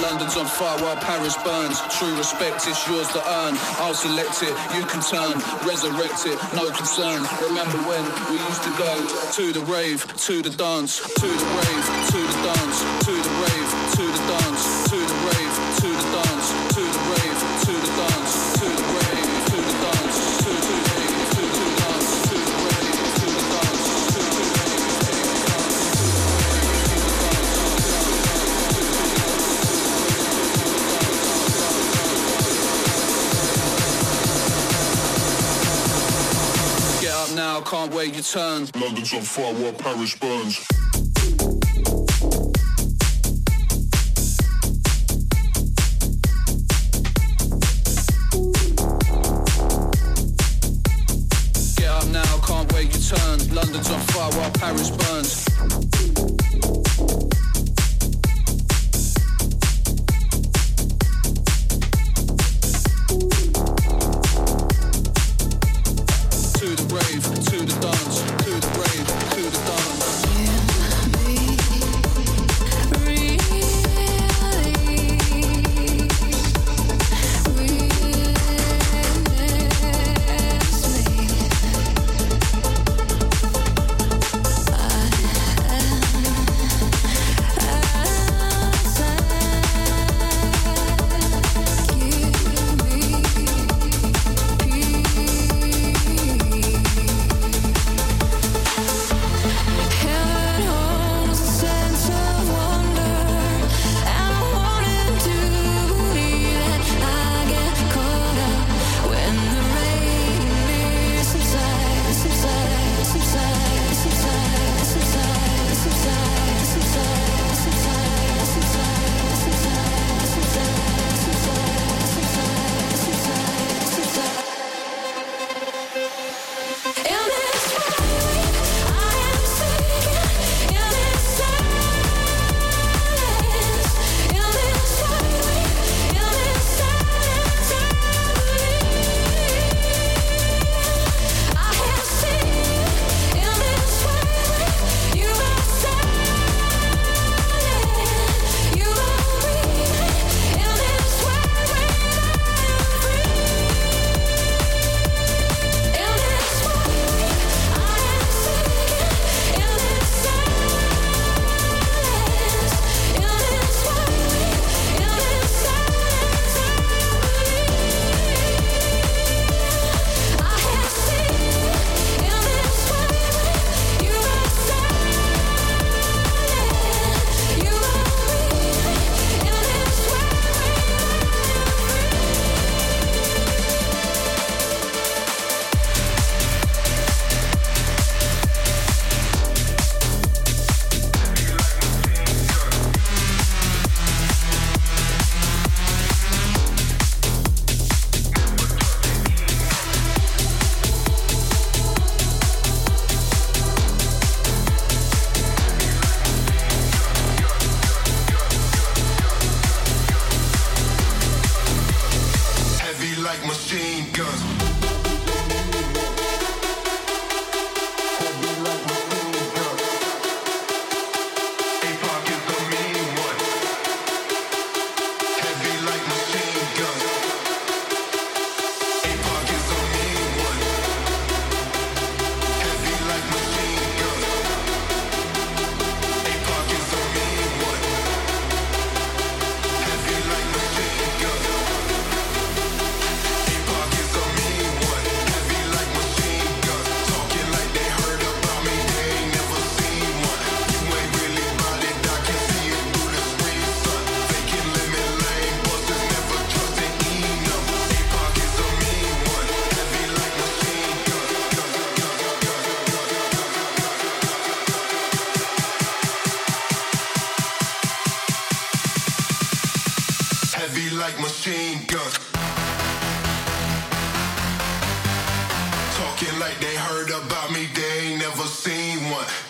London's on fire while Paris burns. True respect, it's yours to earn. I'll select it, you can turn. Resurrect it, no concern. Remember when we used to go to the rave, to the dance, to the rave, to the dance, to the can't wait your turn. London's on fire while Paris burns. Heard about me, they ain't never seen one.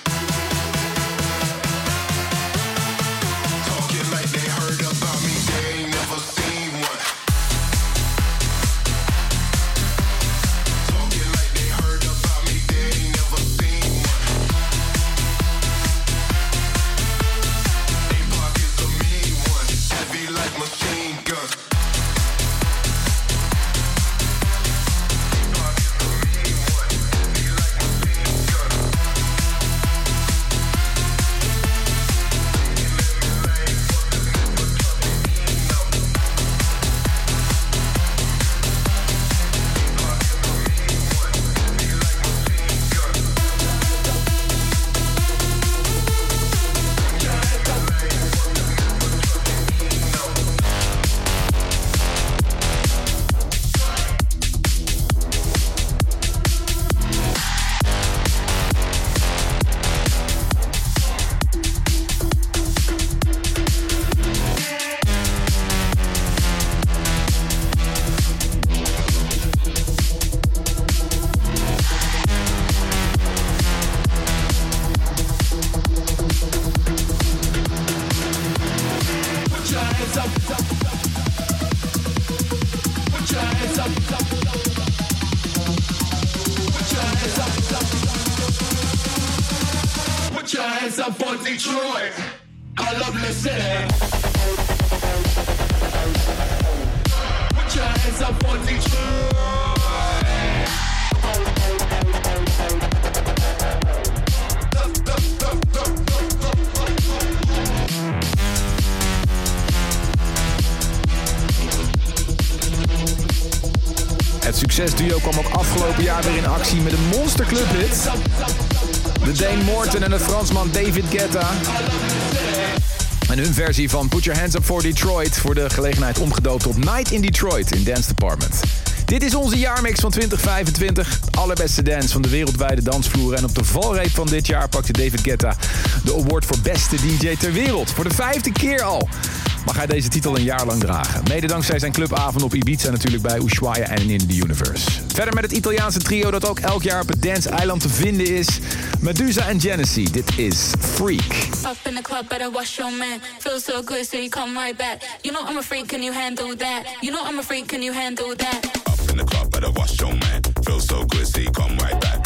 David Guetta. En hun versie van Put Your Hands Up for Detroit... voor de gelegenheid omgedoopt tot Night in Detroit in Dance Department. Dit is onze jaarmix van 2025. De allerbeste dance van de wereldwijde dansvloer. En op de valreep van dit jaar pakte David Guetta de award voor beste DJ ter wereld. Voor de vijfde keer al mag hij deze titel een jaar lang dragen. Mede dankzij zijn clubavond op Ibiza natuurlijk bij Ushuaia en in the Universe. Verder met het Italiaanse trio dat ook elk jaar op het Dance Eiland te vinden is. Medusa and Genesee. Dit is Freak. Up in the club, better wash your man. Feel so good, so you come right back. You know I'm a freak, can you handle that? You know I'm a freak, can you handle that? Up in the club, better wash your man. Feel so good, see, come right back.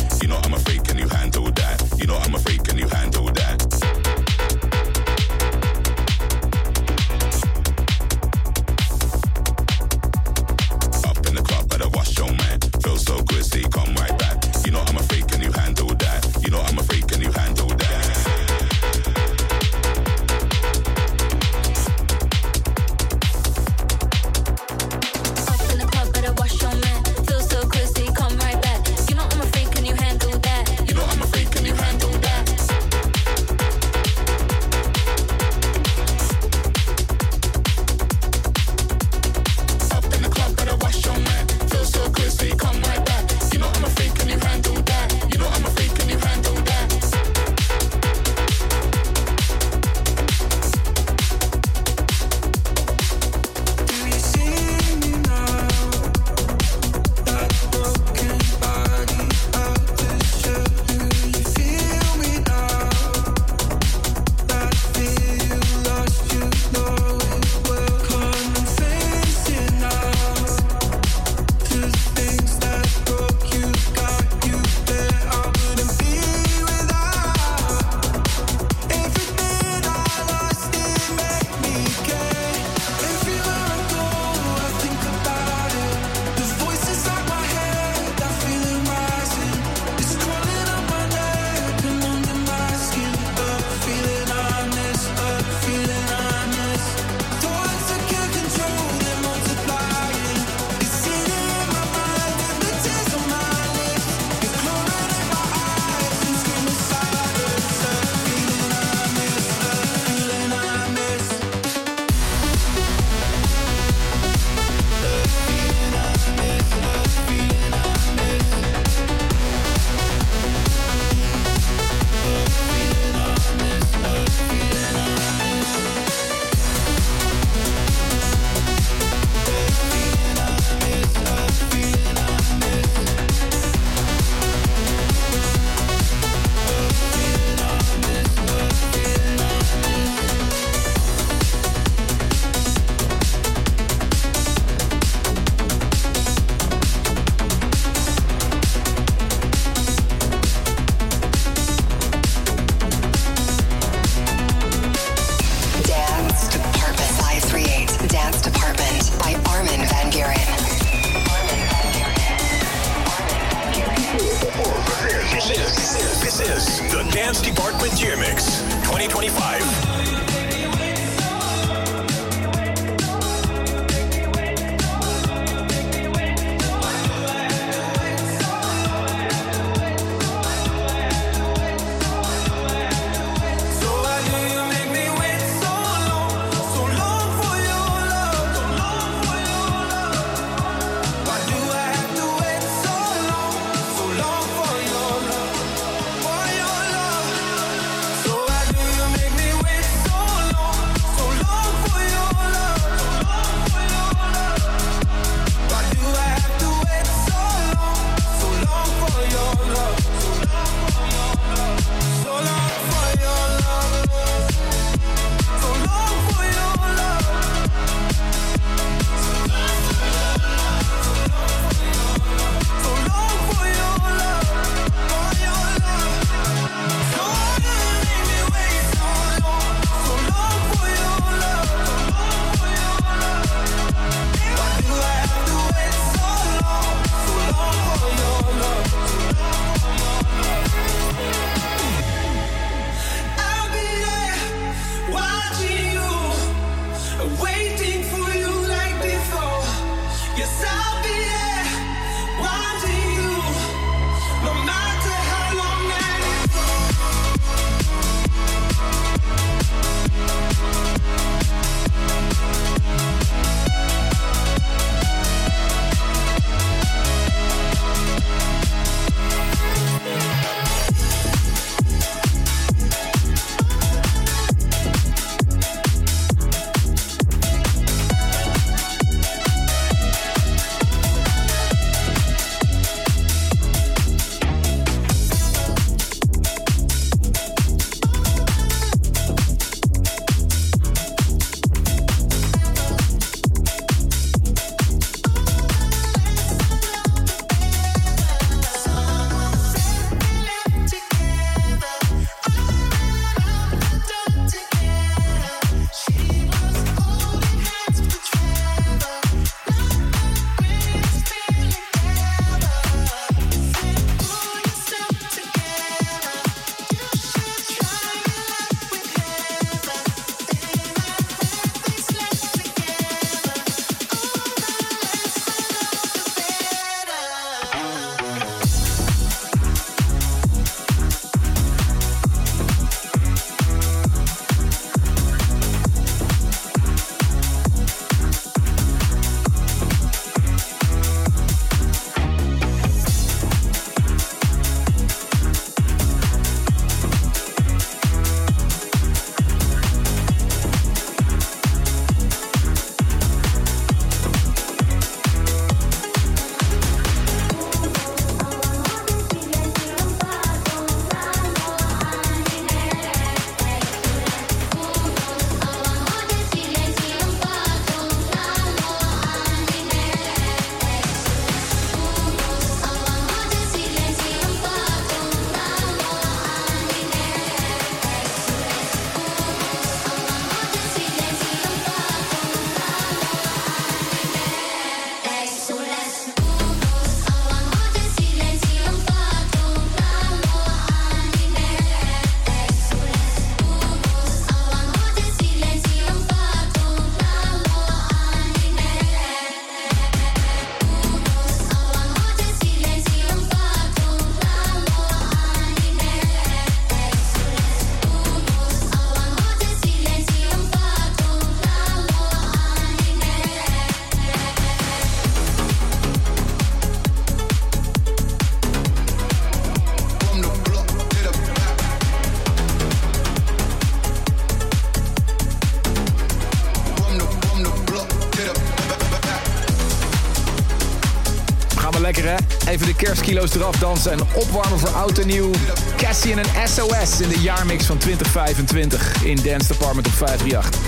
Kerstkilo's eraf dansen en opwarmen voor oud en nieuw. Cassie en een SOS in de jaarmix van 2025 in Dance Department op 538.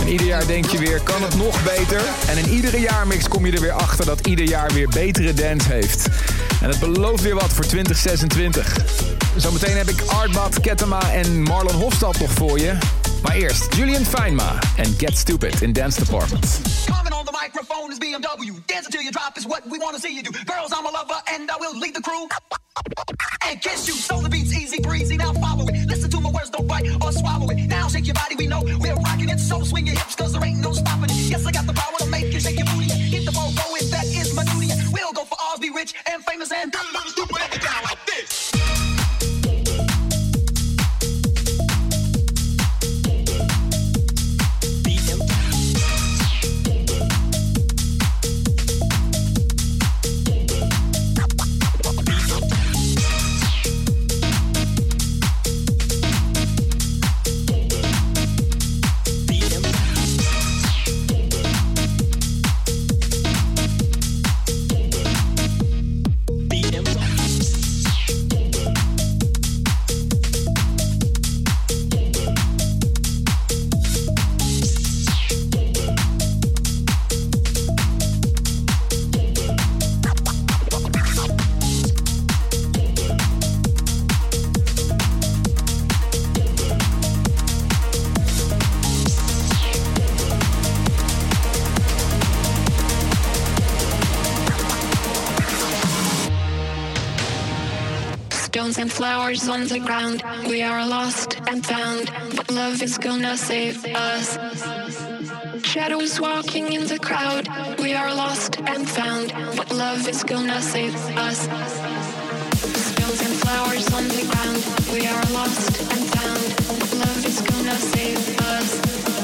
En ieder jaar denk je weer, kan het nog beter? En in iedere jaarmix kom je er weer achter dat ieder jaar weer betere dance heeft. En het belooft weer wat voor 2026. Zometeen heb ik Artbad, Kettema en Marlon Hofstad nog voor je. Maar eerst Julian Feinma en Get Stupid in Dance Department. On the ground. We are lost and found, but love is gonna save us. Shadows walking in the crowd. We are lost and found, but love is gonna save us. Stones and flowers on the ground. We are lost and found, but love is gonna save us.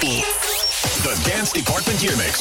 Beats. The Dance Department Year Mix.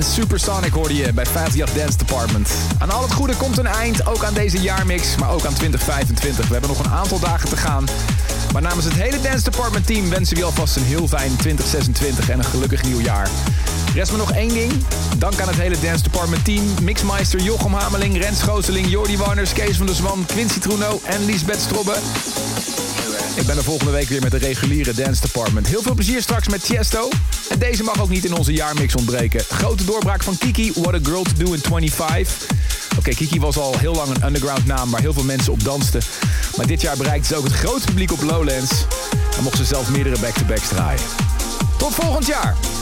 En Supersonic hoorde je bij 58 Dance Department. Aan al het goede komt een eind, ook aan deze jaarmix, maar ook aan 2025. We hebben nog een aantal dagen te gaan. Maar namens het hele Dance Department team wensen we je alvast een heel fijn 2026 en een gelukkig nieuwjaar. Rest me nog één ding. Dank aan het hele Dance Department team. Mixmeister Jochem Hameling, Rens Gooseling, Jordi Warners, Kees van der Zwan, Quincy Truno en Lisbeth Strobbe. Ik ben er volgende week weer met de reguliere Dance Department. Heel veel plezier straks met Tiesto. En deze mag ook niet in onze jaarmix ontbreken. Grote doorbraak van Kiki, What a Girl to Do in 25. Oké, Kiki was al heel lang een underground naam waar heel veel mensen op dansten. Maar dit jaar bereikte ze ook het grote publiek op Lowlands. En mocht ze zelfs meerdere back-to-backs draaien. Tot volgend jaar!